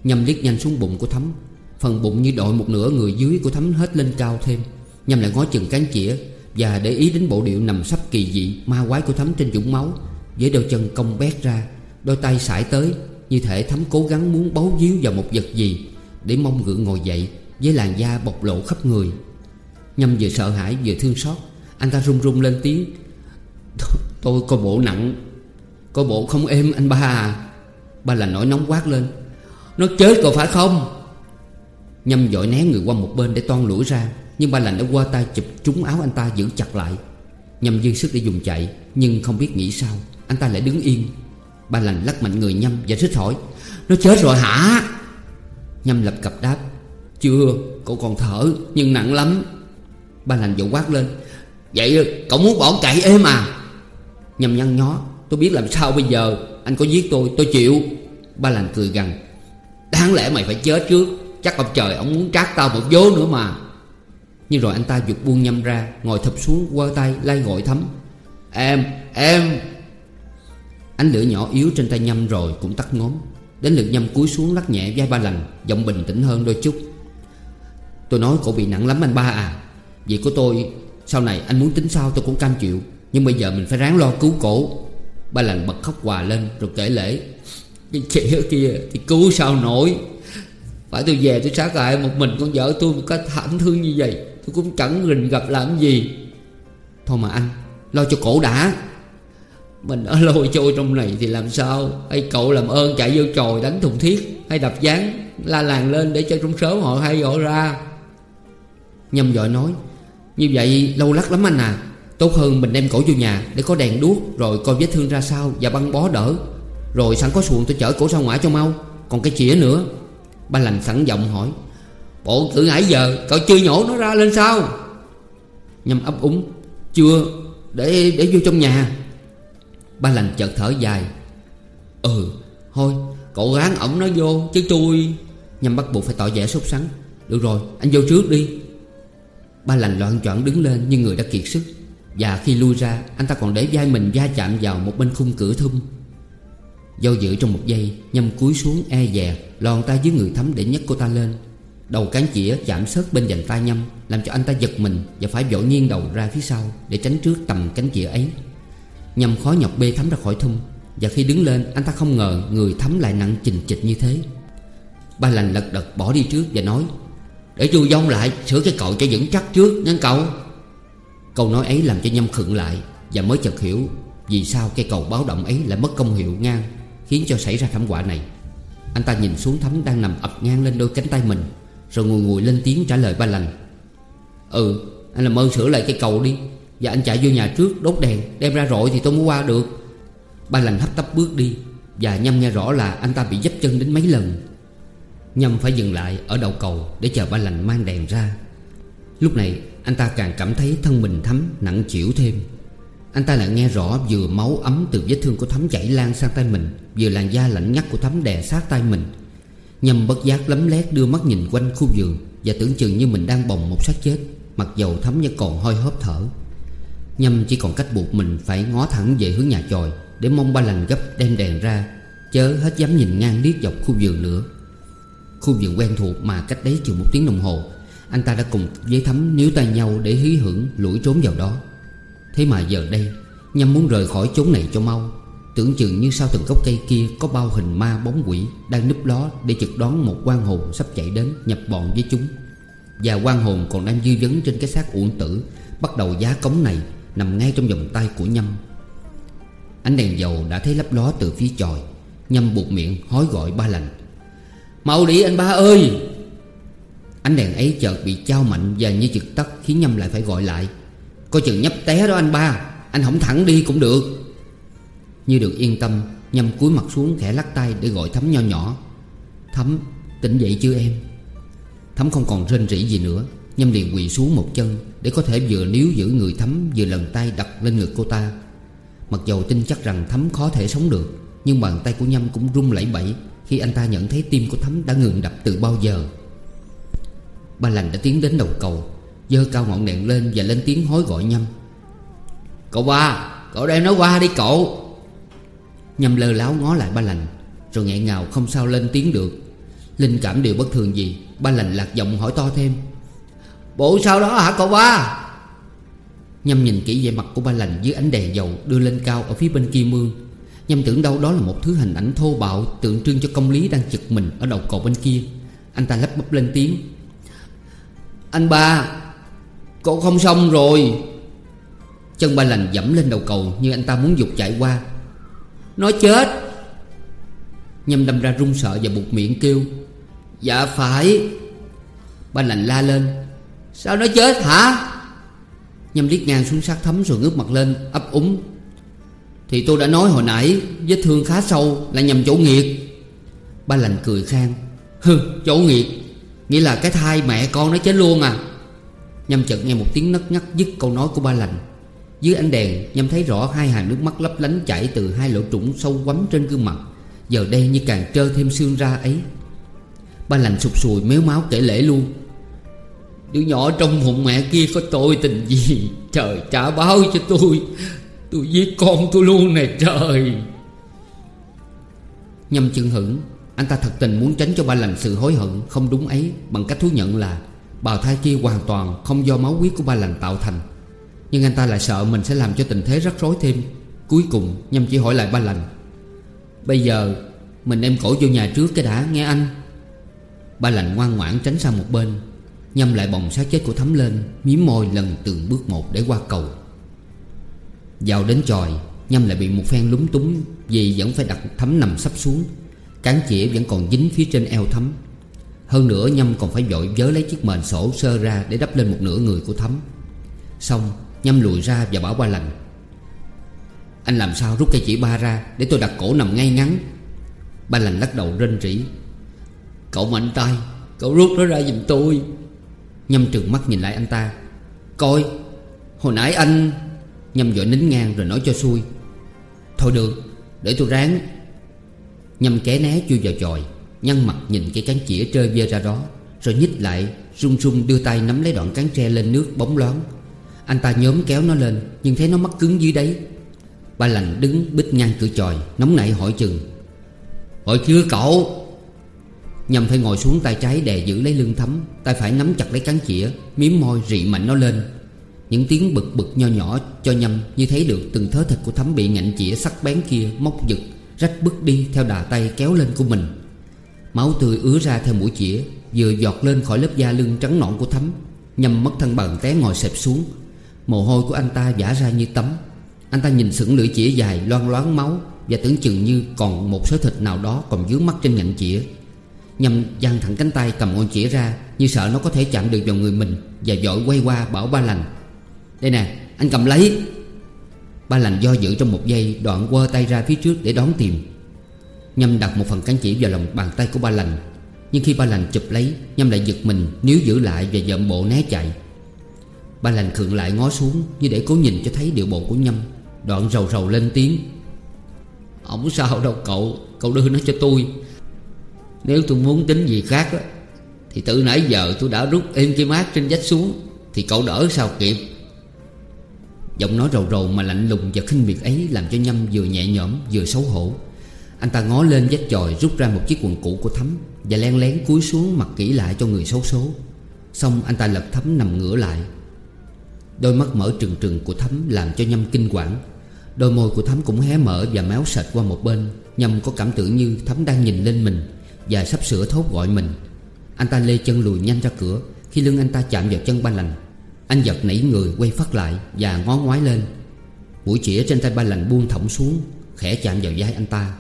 Nhâm liếc nhanh xuống bụng của Thấm Phần bụng như đội một nửa người dưới của Thấm hết lên cao thêm, nhằm lại ngó chừng cán chĩa Và để ý đến bộ điệu nằm sắp kỳ dị, Ma quái của Thấm trên dũng máu, Với đôi chân cong bét ra, Đôi tay sải tới, Như thể Thấm cố gắng muốn bấu víu vào một vật gì Để mong gượng ngồi dậy Với làn da bộc lộ khắp người. Nhâm vừa sợ hãi vừa thương xót, Anh ta run run lên tiếng Tôi coi bộ nặng Coi bộ không êm anh ba à. Ba là nổi nóng quát lên, Nó chết rồi phải không? Nhâm dội né người qua một bên để toan lũi ra, Nhưng ba lành đã qua tay chụp trúng áo anh ta giữ chặt lại. Nhâm dư sức để dùng chạy, Nhưng không biết nghĩ sao, Anh ta lại đứng yên. Ba lành lắc mạnh người Nhâm và rít hỏi, Nó chết rồi hả? Nhâm lập cập đáp, Chưa, cậu còn thở, nhưng nặng lắm. Ba lành dội quát lên, Vậy cậu muốn bỏ chạy êm à? Nhâm nhăn nhó, Tôi biết làm sao bây giờ, Anh có giết tôi tôi chịu. Ba lành cười gằn, Đáng lẽ mày phải chết trước. Chắc ông trời ông muốn trát tao một vố nữa mà. Nhưng rồi anh ta giật buông nhâm ra, Ngồi thập xuống, quơ tay, lay gọi thấm. Em em! Ánh lửa nhỏ yếu trên tay nhâm rồi cũng tắt ngóm Đến lượt nhâm cúi xuống lắc nhẹ vai ba lành Giọng bình tĩnh hơn đôi chút. Tôi nói cổ bị nặng lắm anh ba à. Việc của tôi, Sau này anh muốn tính sao tôi cũng cam chịu. Nhưng bây giờ mình phải ráng lo cứu cổ. Ba lành bật khóc hòa lên rồi kể lễ Cái trẻ kia thì cứu sao nổi? Phải tôi về tôi sát hại một mình con vợ tôi một cách thảm thương như vậy, Tôi cũng chẳng rình gặp làm gì. Thôi mà anh, Lo cho cổ đã. Mình ở lôi trôi trong này thì làm sao? Hay cậu làm ơn chạy vô tròi đánh thùng thiết, Hay đập gián, La làng lên để cho trong sớm họ hay gọi ra? Nhâm dội nói, Như vậy lâu lắc lắm anh à. Tốt hơn mình đem cổ vô nhà Để có đèn đuốc, Rồi coi vết thương ra sao Và băng bó đỡ. Rồi sẵn có xuồng tôi chở cổ ra ngoài cho mau, Còn cái chĩa nữa. Ba lành sẵn giọng hỏi, Bộ từ nãy giờ cậu chưa nhổ nó ra lên sao? Nhâm ấp úng, Chưa, Để để vô trong nhà. Ba lành chợt thở dài Ừ Thôi, cậu ráng ổng nó vô Chứ tôi Nhâm bắt buộc phải tỏ vẻ sốt sắng, Được rồi, anh vô trước đi. Ba lành loạn choạng đứng lên như người đã kiệt sức, Và khi lui ra, Anh ta còn để vai mình va chạm vào một bên khung cửa thum. Do dự trong một giây Nhâm cúi xuống e dè, Lòn tay dưới người thấm để nhấc cô ta lên. Đầu cán chĩa chạm sớt bên dành tay Nhâm, Làm cho anh ta giật mình Và phải vội nghiêng đầu ra phía sau Để tránh trước tầm cánh chĩa ấy. Nhâm khó nhọc bê thấm ra khỏi thung Và khi đứng lên, anh ta không ngờ Người thấm lại nặng chình chịch như thế. Ba lành lật đật bỏ đi trước và nói, Để chu dông lại, sửa cái cậu cho vững chắc trước nha cậu. Câu nói ấy làm cho Nhâm khựng lại Và mới chợt hiểu Vì sao cây cầu báo động ấy lại mất công hiệu ngang. Khiến cho xảy ra thảm họa này. Anh ta nhìn xuống thấm đang nằm ập ngang lên đôi cánh tay mình, Rồi ngồi ngồi lên tiếng trả lời ba lành Ừ anh làm ơn sửa lại cây cầu đi. Và anh chạy vô nhà trước, đốt đèn, Đem ra rọi thì tôi mới qua được. Ba lành hấp tấp bước đi, Và nhâm nghe rõ là anh ta bị dấp chân đến mấy lần. Nhâm phải dừng lại ở đầu cầu Để chờ ba lành mang đèn ra. Lúc này, anh ta càng cảm thấy thân mình thấm nặng chịu thêm. Anh ta lại nghe rõ vừa máu ấm từ vết thương của thấm chảy lan sang tay mình, Vừa làn da lạnh ngắt của thấm đè sát tay mình. Nhâm bất giác lấm lét đưa mắt nhìn quanh khu vườn Và tưởng chừng như mình đang bồng một xác chết, Mặc dầu thấm vẫn còn hơi hớp thở. Nhâm chỉ còn cách buộc mình phải ngó thẳng về hướng nhà tròi Để mong ba lành gấp đem đèn ra, Chớ hết dám nhìn ngang liếc dọc khu vườn nữa. Khu vườn quen thuộc mà cách đấy chừng một tiếng đồng hồ, Anh ta đã cùng với thấm níu tay nhau để hí hưởng lủi trốn vào đó. Thế mà giờ đây, Nhâm muốn rời khỏi chốn này cho mau. Tưởng chừng như sau từng gốc cây kia Có bao hình ma bóng quỷ Đang núp đó để trực đón một quan hồn Sắp chạy đến nhập bọn với chúng. Và quan hồn còn đang dư vấn trên cái xác uổng tử, Bắt đầu giá cống này Nằm ngay trong vòng tay của Nhâm. Ánh đèn dầu đã thấy lấp ló từ phía chòi. Nhâm buộc miệng hói gọi ba lành Mau đi, anh ba ơi! Ánh đèn ấy chợt bị trao mạnh Và như trực tắt khiến Nhâm lại phải gọi lại. Coi chừng nhấp té đó anh ba. Anh không thẳng đi cũng được. Như được yên tâm, Nhâm cúi mặt xuống khẽ lắc tay để gọi Thấm nho nhỏ. Thấm, tỉnh dậy chưa em? Thấm không còn rên rỉ gì nữa. Nhâm liền quỳ xuống một chân Để có thể vừa níu giữ người Thấm Vừa lần tay đặt lên ngực cô ta. Mặc dầu tin chắc rằng Thấm khó thể sống được, Nhưng bàn tay của Nhâm cũng run lẩy bẩy Khi anh ta nhận thấy tim của Thấm đã ngừng đập từ bao giờ. Ba lành đã tiến đến đầu cầu. Dơ cao ngọn đèn lên và lên tiếng hối gọi Nhâm. Cậu ba Cậu đem nó qua đi cậu. Nhâm lơ láo ngó lại ba lành, Rồi nghẹn ngào không sao lên tiếng được. Linh cảm điều bất thường gì, Ba lành lạc giọng hỏi to thêm. Bộ sao đó hả cậu ba Nhâm nhìn kỹ vẻ mặt của ba lành Dưới ánh đèn dầu đưa lên cao ở phía bên kia mương. Nhâm tưởng đâu đó là một thứ hình ảnh thô bạo, Tượng trưng cho công lý đang chực mình Ở đầu cầu bên kia. Anh ta lắp bắp lên tiếng. Anh ba Cậu không xong rồi. Chân ba lành dẫm lên đầu cầu Như anh ta muốn dục chạy qua. Nó chết. Nhâm đâm ra run sợ và buộc miệng kêu Dạ phải. Ba lành la lên, Sao nó chết hả? Nhâm liếc ngang xuống sát thấm rồi ngước mặt lên, ấp úng, Thì tôi đã nói hồi nãy, Vết thương khá sâu là nhầm chỗ nghiệt. Ba lành cười khang Hừ, chỗ nghiệt, Nghĩa là cái thai mẹ con nó chết luôn à. Nhâm chợt nghe một tiếng nấc ngắt dứt câu nói của ba lành. Dưới ánh đèn, Nhâm thấy rõ hai hàng nước mắt lấp lánh chảy từ hai lỗ trũng sâu quắm trên gương mặt. Giờ đây như càng trơ thêm xương ra ấy. Ba lành sụp sùi méo máu kể lễ luôn. Đứa nhỏ trong bụng mẹ kia có tội tình gì? Trời, trả báo cho tôi. Tôi giết con tôi luôn này, trời. Nhâm chừng hững. Anh ta thật tình muốn tránh cho ba lành sự hối hận Không đúng ấy Bằng cách thú nhận là Bào thai kia hoàn toàn không do máu huyết của ba lành tạo thành. Nhưng anh ta lại sợ mình sẽ làm cho tình thế rắc rối thêm. Cuối cùng Nhâm chỉ hỏi lại ba lành. Bây giờ Mình đem cổ vô nhà trước cái đã, nghe anh. Ba lành ngoan ngoãn tránh sang một bên, Nhâm lại bồng xác chết của Thấm lên Miếm môi lần từng bước một để qua cầu. Vào đến tròi Nhâm lại bị một phen lúng túng Vì vẫn phải đặt Thấm nằm sắp xuống. Cán chĩa vẫn còn dính phía trên eo Thấm hơn nữa, Nhâm còn phải vội vớ lấy chiếc mền sổ sơ ra Để đắp lên một nửa người của Thấm Xong, Nhâm lùi ra và bảo ba lành, Anh làm sao rút cây chỉ ba ra Để tôi đặt cổ nằm ngay ngắn? Ba lành lắc đầu rên rỉ, Cậu mạnh tay, Cậu rút nó ra giùm tôi. Nhâm trừng mắt nhìn lại anh ta, Coi, Hồi nãy anh Nhâm vội nín ngang rồi nói cho xuôi, Thôi được, Để tôi ráng. Nhâm ké né chui vào chòi. Nhăn mặt nhìn cái cán chĩa trơ vơ ra đó, Rồi nhích lại, Run run đưa tay nắm lấy đoạn cán tre lên nước bóng loáng. Anh ta nhóm kéo nó lên, Nhưng thấy nó mắc cứng dưới đấy Ba lành đứng bít ngang cửa chòi, Nóng nảy hỏi chừng. Hỏi chưa cậu? Nhầm phải ngồi xuống tay trái đè giữ lấy lưng thấm, Tay phải nắm chặt lấy cán chĩa, Miếm môi rị mạnh nó lên. Những tiếng bực bực nho nhỏ cho nhầm Như thấy được từng thớ thịt của thấm bị ngạnh chĩa sắc bén kia Móc giật, Rách bứt đi theo đà tay kéo lên của mình. Máu tươi ứa ra theo mũi chĩa, Vừa giọt lên khỏi lớp da lưng trắng nõn của thấm Nhằm mất thân bằng té ngồi sẹp xuống. Mồ hôi của anh ta giả ra như tấm Anh ta nhìn sững lưỡi chĩa dài, loang loáng máu, Và tưởng chừng như còn một số thịt nào đó còn dướng mắt trên ngạnh chĩa. Nhằm giang thẳng cánh tay cầm ngọn chĩa ra, Như sợ nó có thể chạm được vào người mình, Và dội quay qua bảo ba lành. Đây nè, anh cầm lấy. Ba lành do dự trong một giây, Đoạn quơ tay ra phía trước để đón tìm. Nhâm đặt một phần cán chỉ vào lòng bàn tay của ba lành. Nhưng khi ba lành chụp lấy, Nhâm lại giật mình níu giữ lại và dậm bộ né chạy. Ba lành khựng lại ngó xuống Như để cố nhìn cho thấy điệu bộ của Nhâm. Đoạn rầu rầu lên tiếng. "Ông sao đâu, cậu Cậu đưa nó cho tôi. Nếu tôi muốn tính gì khác á, Thì từ nãy giờ tôi đã rút êm cái mát trên vách xuống, Thì cậu đỡ sao kịp? Giọng nói rầu rầu mà lạnh lùng và khinh miệt ấy Làm cho Nhâm vừa nhẹ nhõm vừa xấu hổ. Anh ta ngó lên vách chòi rút ra một chiếc quần cũ của Thắm Và len lén cúi xuống mặt kỹ lại cho người xấu số Xong, anh ta lật Thắm nằm ngửa lại. Đôi mắt mở trừng trừng của Thắm làm cho Nhâm kinh quản Đôi môi của Thắm cũng hé mở và méo sệt qua một bên. Nhâm có cảm tưởng như Thắm đang nhìn lên mình Và sắp sửa thốt gọi mình. Anh ta lê chân lùi nhanh ra cửa. Khi lưng anh ta chạm vào chân ba lành, Anh giật nảy người quay phát lại Và ngó ngoái lên. Mũi chĩa trên tay ba lành buông thõng xuống, Khẽ chạm vào vai anh ta.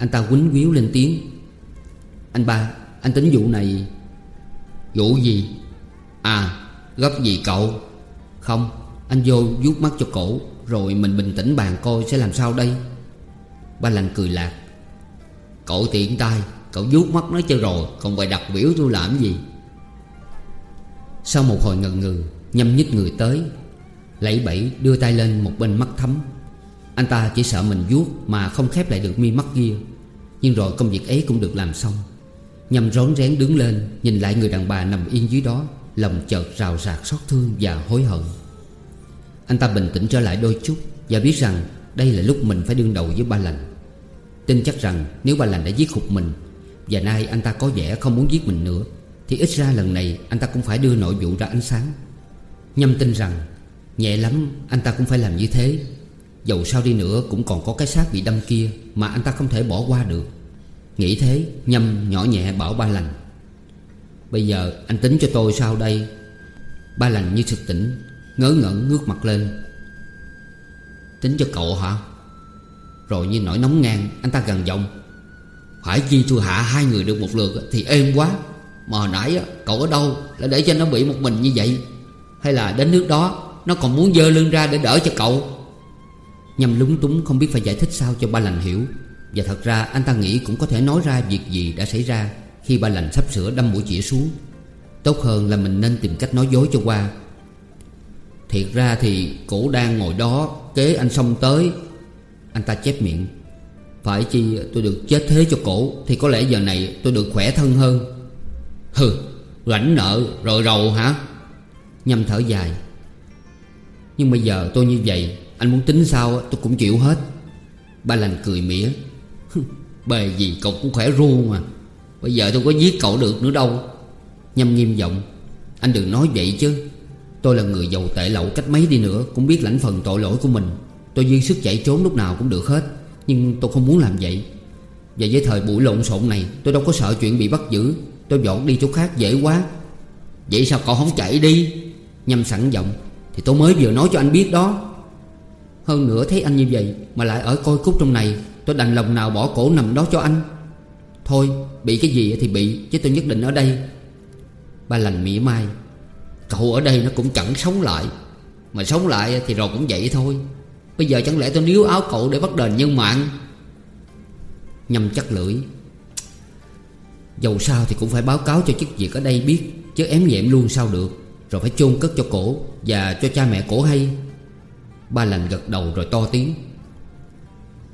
Anh ta quýnh quýu lên tiếng. Anh ba, Anh tính vụ này, Vụ gì? À gấp gì cậu? Không, Anh vô vuốt mắt cho cổ, Rồi mình bình tĩnh bàn coi sẽ làm sao đây? Ba lành cười lạc. Cậu tiện tay Cậu vuốt mắt nó cho rồi, Còn bài đặt biểu tôi làm gì? Sau một hồi ngần ngừ, Nhâm nhích người tới Lẫy bẫy đưa tay lên một bên mắt thấm. Anh ta chỉ sợ mình vuốt Mà không khép lại được mi mắt kia. Nhưng rồi công việc ấy cũng được làm xong. Nhâm rón rén đứng lên, Nhìn lại người đàn bà nằm yên dưới đó, Lòng chợt rào rạc xót thương và hối hận. Anh ta bình tĩnh trở lại đôi chút Và biết rằng đây là lúc mình phải đương đầu với ba lành. Tin chắc rằng nếu ba lành đã giết hụt mình Và nay anh ta có vẻ không muốn giết mình nữa, Thì ít ra lần này anh ta cũng phải đưa nội vụ ra ánh sáng. Nhâm tin rằng Nhẹ lắm, anh ta cũng phải làm như thế. Dầu sao đi nữa cũng còn có cái xác bị đâm kia Mà anh ta không thể bỏ qua được. Nghĩ thế, Nhâm nhỏ nhẹ bảo ba lành. Bây giờ anh tính cho tôi sao đây? Ba lành như sực tỉnh, Ngớ ngẩn ngước mặt lên. Tính cho cậu hả? Rồi như nổi nóng ngang, Anh ta gần giọng. Phải chi tôi hạ hai người được một lượt Thì êm quá. Mà hồi nãy cậu ở đâu Là để cho nó bị một mình như vậy? Hay là đến nước đó, Nó còn muốn dơ lưng ra để đỡ cho cậu? Nhâm lúng túng không biết phải giải thích sao cho ba lành hiểu. Và thật ra, anh ta nghĩ cũng có thể nói ra việc gì đã xảy ra Khi ba lành sắp sửa đâm mũi chĩa xuống. Tốt hơn là mình nên tìm cách nói dối cho qua. Thiệt ra thì cổ đang ngồi đó, Kế anh xong tới. Anh ta chép miệng. Phải chi tôi được chết thế cho cổ, Thì có lẽ giờ này tôi được khỏe thân hơn. Hừ, Rảnh nợ rồi rầu hả? Nhâm thở dài. Nhưng bây giờ tôi như vậy anh muốn tính sao tôi cũng chịu hết. Ba lành cười mỉa. Bề gì cậu cũng khỏe ru mà. Bây giờ tôi có giết cậu được nữa đâu. Nhâm nghiêm giọng. Anh đừng nói vậy chứ. Tôi là người giàu tệ lậu cách mấy đi nữa, Cũng biết lãnh phần tội lỗi của mình. Tôi duyên sức chạy trốn lúc nào cũng được hết, Nhưng tôi không muốn làm vậy. Và với thời buổi lộn xộn này, Tôi đâu có sợ chuyện bị bắt giữ. Tôi dọn đi chỗ khác dễ quá. Vậy sao cậu không chạy đi? Nhâm sẵn giọng. Thì tôi mới vừa nói cho anh biết đó. Hơn nữa thấy anh như vậy Mà lại ở coi cút trong này, Tôi đành lòng nào bỏ cổ nằm đó cho anh. Thôi, bị cái gì thì bị, Chứ tôi nhất định ở đây. Ba lành mỉa mai, Cậu ở đây nó cũng chẳng sống lại, Mà sống lại thì rồi cũng vậy thôi. Bây giờ chẳng lẽ tôi níu áo cậu để bắt đền nhân mạng? Nhâm chắc lưỡi, Dầu sao thì cũng phải báo cáo cho chức việc ở đây biết, Chứ ém nhẹm luôn sao được. Rồi phải chôn cất cho cổ Và cho cha mẹ cổ hay. Ba lành gật đầu rồi to tiếng.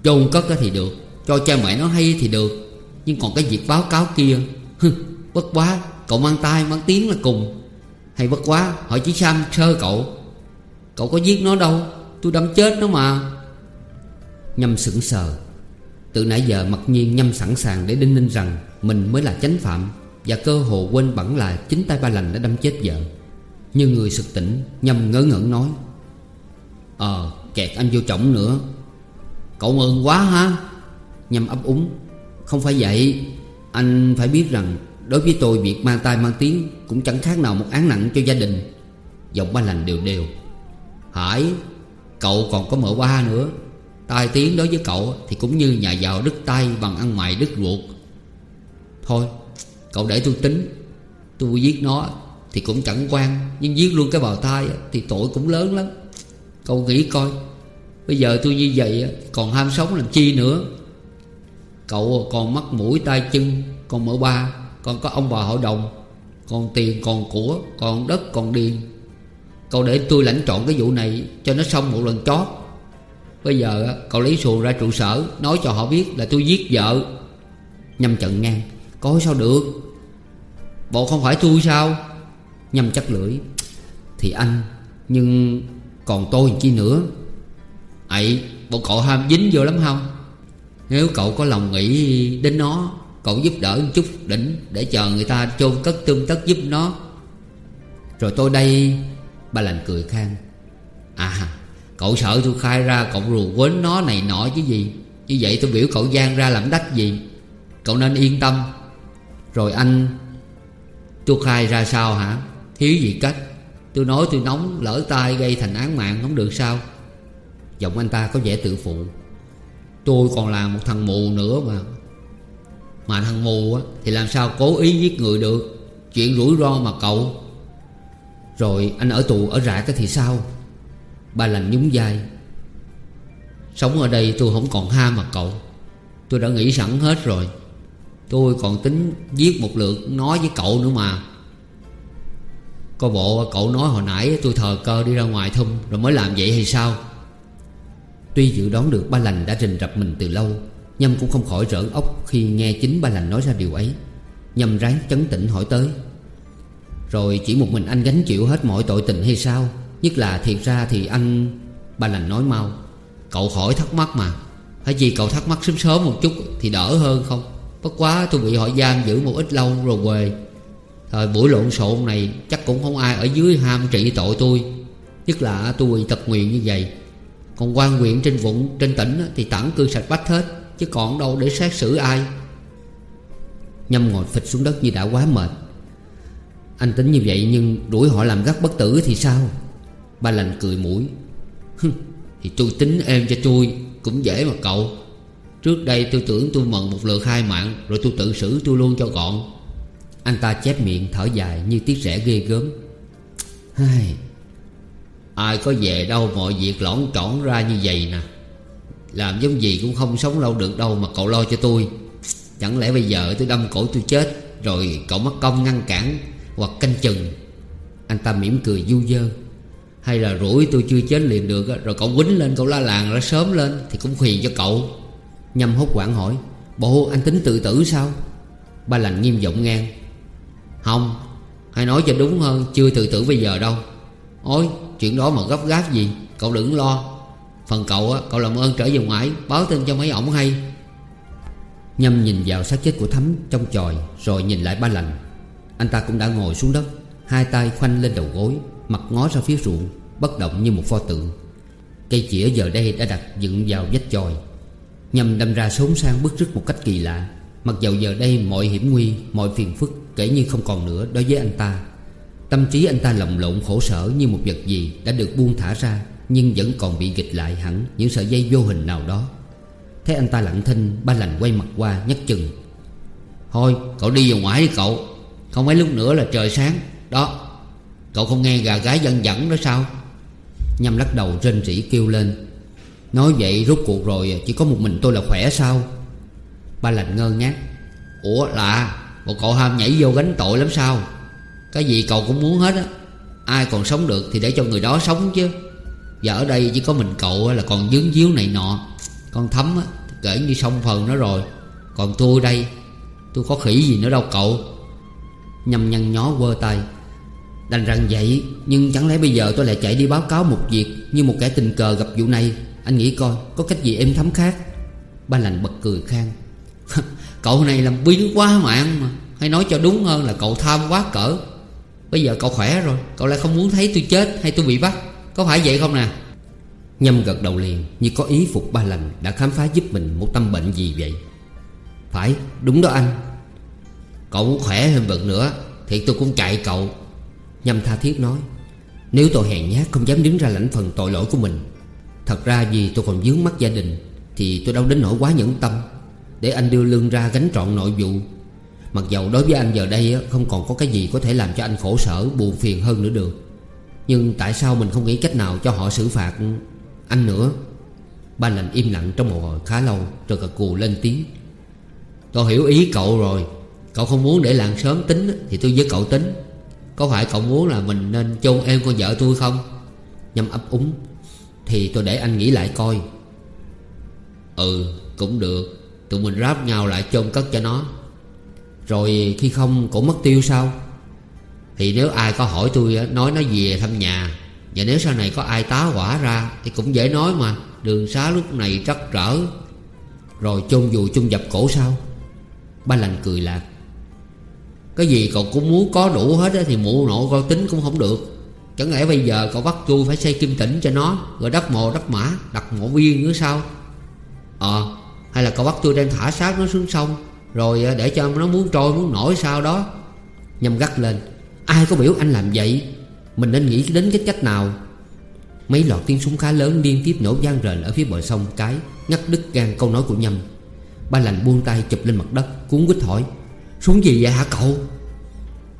Chôn cất thì được Cho cha mẹ nó hay thì được. Nhưng còn cái việc báo cáo kia Hừ, Bất quá Cậu mang tay mang tiếng là cùng. Hay bất quá Họ chỉ sam sơ cậu. Cậu có giết nó đâu Tôi đâm chết nó mà. Nhâm sững sờ. Từ nãy giờ mặc nhiên Nhâm sẵn sàng để đinh ninh rằng Mình mới là chánh phạm Và cơ hồ quên bẵng là chính tay ba lành đã đâm chết vợ. Như người sực tỉnh Nhâm ngớ ngẩn nói. Ờ kẹt anh vô trọng nữa. Cậu mừng quá ha. Nhâm ấp úng. Không phải vậy. Anh phải biết rằng, Đối với tôi, việc mang tai mang tiếng Cũng chẳng khác nào một án nặng cho gia đình. Giọng ba lành đều đều. Hải, Cậu còn có mở ba nữa. Tai tiếng đối với cậu Thì cũng như nhà giàu đứt tay bằng ăn mày đứt ruột. Thôi, Cậu để tôi tính. Tôi giết nó Thì cũng chẳng quan, Nhưng giết luôn cái bào thai Thì tội cũng lớn lắm. Cậu nghĩ coi, Bây giờ tôi như vậy Còn ham sống làm chi nữa? Cậu còn mắc mũi tay chân, Còn mở ba, Còn có ông bà hội đồng, Còn tiền, còn của, Còn đất, còn điền. Cậu để tôi lãnh trọn cái vụ này Cho nó xong một lần chót. Bây giờ cậu lấy xuồng ra trụ sở, Nói cho họ biết là tôi giết vợ. Nhâm trận ngang, có sao được? Bộ không phải tôi sao? Nhâm chắc lưỡi, Thì anh, Nhưng còn tôi chi nữa? Ấy bộ cậu ham dính vô lắm không? Nếu cậu có lòng nghĩ đến nó, Cậu giúp đỡ một chút đỉnh Để chờ người ta chôn cất tương tất giúp nó. Rồi tôi đây, Ba lành cười khang À cậu sợ tôi khai ra cậu rù quến nó này nọ chứ gì? Như vậy tôi biểu cậu gian ra làm đách gì? Cậu nên yên tâm. Rồi anh, Tôi khai ra sao hả? Thiếu gì cách? Tôi nói tôi nóng lỡ tay gây thành án mạng không được sao Giọng anh ta có vẻ tự phụ. Tôi còn là một thằng mù nữa mà. Mà thằng mù á, thì làm sao cố ý giết người được? Chuyện rủi ro mà cậu. Rồi anh ở tù ở rã cái thì sao? Ba lành nhúng vai. Sống ở đây tôi không còn ham mà cậu. Tôi đã nghĩ sẵn hết rồi. Tôi còn tính giết một lượt nói với cậu nữa mà. Có bộ cậu nói hồi nãy tôi thờ cơ đi ra ngoài thum Rồi mới làm vậy hay sao? Tuy dự đoán được ba lành đã rình rập mình từ lâu, Nhâm cũng không khỏi rỡn ốc Khi nghe chính ba lành nói ra điều ấy. Nhâm ráng chấn tĩnh hỏi tới, Rồi chỉ một mình anh gánh chịu hết mọi tội tình hay sao? Nhất là thiệt ra thì anh Ba lành nói mau, Cậu khỏi thắc mắc mà. Phải gì cậu thắc mắc sớm sớm một chút Thì đỡ hơn không? Bất quá tôi bị họ giam giữ một ít lâu rồi về. Thời buổi lộn xộn này Chắc cũng không ai ở dưới ham trị tội tôi. Nhất là tôi bị tật nguyện như vậy. Còn quan nguyện trên vụn trên tỉnh Thì tản cư sạch bách hết, Chứ còn đâu để xét xử ai. Nhâm ngồi phịch xuống đất như đã quá mệt. Anh tính như vậy nhưng đuổi họ làm gắt bất tử thì sao? Ba lành cười mũi. Thì tôi tính em cho tôi, Cũng dễ mà cậu. Trước đây tôi tưởng tôi mần một lượt hai mạng, Rồi tôi tự xử tôi luôn cho gọn. Anh ta chép miệng thở dài Như tiếc rẻ ghê gớm. Ai, ai có về đâu mọi việc lõn trỏn ra như vậy nè. Làm giống gì cũng không sống lâu được đâu Mà cậu lo cho tôi. Chẳng lẽ bây giờ tôi đâm cổ tôi chết Rồi cậu mất công ngăn cản Hoặc canh chừng. Anh ta mỉm cười du dơ. Hay là rủi tôi chưa chết liền được Rồi cậu quýnh lên cậu la làng ra sớm lên Thì cũng phiền cho cậu. Nhâm hốt quảng hỏi Bộ anh tính tự tử sao? Ba lành nghiêm giọng ngang. Không Hay nói cho đúng hơn, Chưa tự tử bây giờ đâu. Ôi, chuyện đó mà gấp gáp gì, Cậu đừng lo. Phần cậu á, Cậu làm ơn trở về ngoài Báo tin cho mấy ổng hay. Nhâm nhìn vào xác chết của Thắm trong tròi Rồi nhìn lại ba lành Anh ta cũng đã ngồi xuống đất, Hai tay khoanh lên đầu gối, Mặt ngó ra phía ruộng, Bất động như một pho tượng. Cây chĩa giờ đây đã đặt dựng vào vách chòi. Nhâm đâm ra xốn sang bức rứt một cách kỳ lạ. Mặc dầu giờ đây mọi hiểm nguy, Mọi phiền phức kể như không còn nữa đối với anh ta. Tâm trí anh ta lồng lộn khổ sở như một vật gì Đã được buông thả ra, Nhưng vẫn còn bị gịch lại hẳn Những sợi dây vô hình nào đó. Thấy anh ta lặng thinh, Ba lành quay mặt qua nhắc chừng Thôi, cậu đi vào ngoài đi cậu. Không mấy lúc nữa là trời sáng. Đó, Cậu không nghe gà gái dân dẫn đó sao? Nhâm lắc đầu rên rỉ kêu lên. Nói vậy rốt cuộc rồi, Chỉ có một mình tôi là khỏe sao? Ba lành ngơ ngác. Ủa, lạ một cậu ham nhảy vô gánh tội lắm sao? Cái gì cậu cũng muốn hết á. Ai còn sống được thì để cho người đó sống chứ. Và ở đây chỉ có mình cậu là còn dướng díu này nọ. Con thấm á, Kể như xong phần nó rồi. Còn tôi đây, Tôi có khỉ gì nữa đâu cậu. Nhâm nhăn nhó quơ tay. Đành rằng vậy, Nhưng chẳng lẽ bây giờ tôi lại chạy đi báo cáo một việc Như một kẻ tình cờ gặp vụ này? Anh nghĩ coi, có cách gì êm thấm khác? Ba lành bật cười khang Cậu này làm biến quá mạng mà. Hay nói cho đúng hơn là cậu tham quá cỡ. Bây giờ cậu khỏe rồi. Cậu lại không muốn thấy tôi chết hay tôi bị bắt. Có phải vậy không nè? Nhâm gật đầu liền, Như có ý phục ba lành Đã khám phá giúp mình một tâm bệnh gì vậy? Phải, đúng đó anh. Cậu muốn khỏe hơn vật nữa, Thì tôi cũng chạy cậu. Nhâm tha thiết nói, Nếu tôi hèn nhát không dám đứng ra lãnh phần tội lỗi của mình, Thật ra vì tôi còn dướng mắt gia đình, Thì tôi đâu đến nỗi quá nhẫn tâm. Để anh đưa lương ra gánh trọn nội vụ. Mặc dầu đối với anh giờ đây Không còn có cái gì có thể làm cho anh khổ sở, Buồn phiền hơn nữa được. Nhưng tại sao mình không nghĩ cách nào cho họ xử phạt Anh nữa? Ba lành im lặng trong một hồi khá lâu, Rồi gật cù lên tiếng. Tôi hiểu ý cậu rồi. Cậu không muốn để làng sớm tính Thì tôi với cậu tính. Có phải cậu muốn là mình nên chôn em con vợ tôi không? Nhâm ấp úng. Thì tôi để anh nghĩ lại coi. Ừ cũng được. Tụi mình ráp nhau lại chôn cất cho nó. Rồi khi không cũng mất tiêu sao? Thì nếu ai có hỏi tôi Nói nó về thăm nhà, Và nếu sau này có ai tá quả ra Thì cũng dễ nói mà. Đường xá lúc này trắc trở. Rồi chôn dù chung dập cổ sao? Ba lành cười lạc. Cái gì cậu cũng muốn có đủ hết Thì mụ nộ coi tính cũng không được. Chẳng lẽ bây giờ cậu bắt tôi phải xây kim tỉnh cho nó, Rồi đắp mồ đắp mã, Đặt mộ viên nữa sao? Ờ hay là cậu bắt tôi đang thả xác nó xuống sông, Rồi à, để cho nó muốn trôi, muốn nổi sao đó. Nhâm gắt lên. Ai có biểu anh làm vậy? Mình nên nghĩ đến cái cách nào? Mấy loạt tiếng súng khá lớn liên tiếp nổ gian rền ở phía bờ sông cái, Ngắt đứt gan câu nói của Nhâm. Ba lành buông tay chụp lên mặt đất, Cuốn quýt hỏi, Súng gì vậy hả cậu?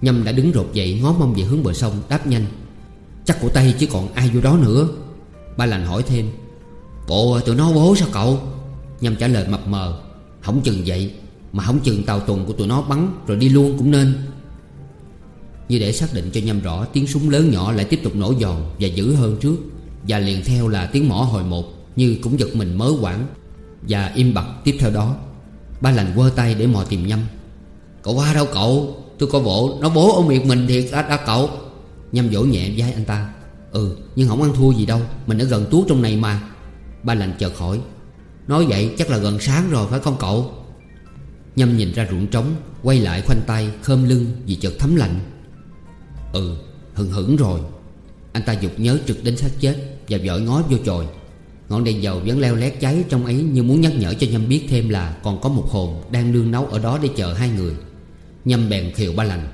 Nhâm đã đứng rột dậy, ngó mông về hướng bờ sông, Đáp nhanh, Chắc của Tây chứ còn ai vô đó nữa. Ba lành hỏi thêm, Bộ, tụi nó bố sao cậu? Nhâm trả lời mập mờ. Không chừng vậy Mà không chừng tàu tuần của tụi nó bắn Rồi đi luôn cũng nên. Như để xác định cho Nhâm rõ Tiếng súng lớn nhỏ lại tiếp tục nổ giòn Và dữ hơn trước. Và liền theo là tiếng mỏ hồi một Như cũng giật mình mớ quảng. Và im bặt tiếp theo đó. Ba lành quơ tay để mò tìm Nhâm. Cậu qua đâu cậu? Tôi coi bộ Nó bố ông miệt mình thiệt đã, đã cậu. Nhâm vỗ nhẹ vai anh ta. Ừ nhưng không ăn thua gì đâu Mình ở gần tuốt trong này mà. Ba lành chợt hỏi. Nói vậy chắc là gần sáng rồi, phải không cậu? Nhâm nhìn ra ruộng trống, Quay lại khoanh tay khơm lưng Vì chợt thấm lạnh. Ừ hừng hững rồi. Anh ta dục nhớ trực đến xác chết Và vội ngó vô chòi Ngọn đèn dầu vẫn leo lét cháy trong ấy Như muốn nhắc nhở cho Nhâm biết thêm là Còn có một hồn đang nương nấu ở đó để chờ hai người. Nhâm bèn khều ba lành.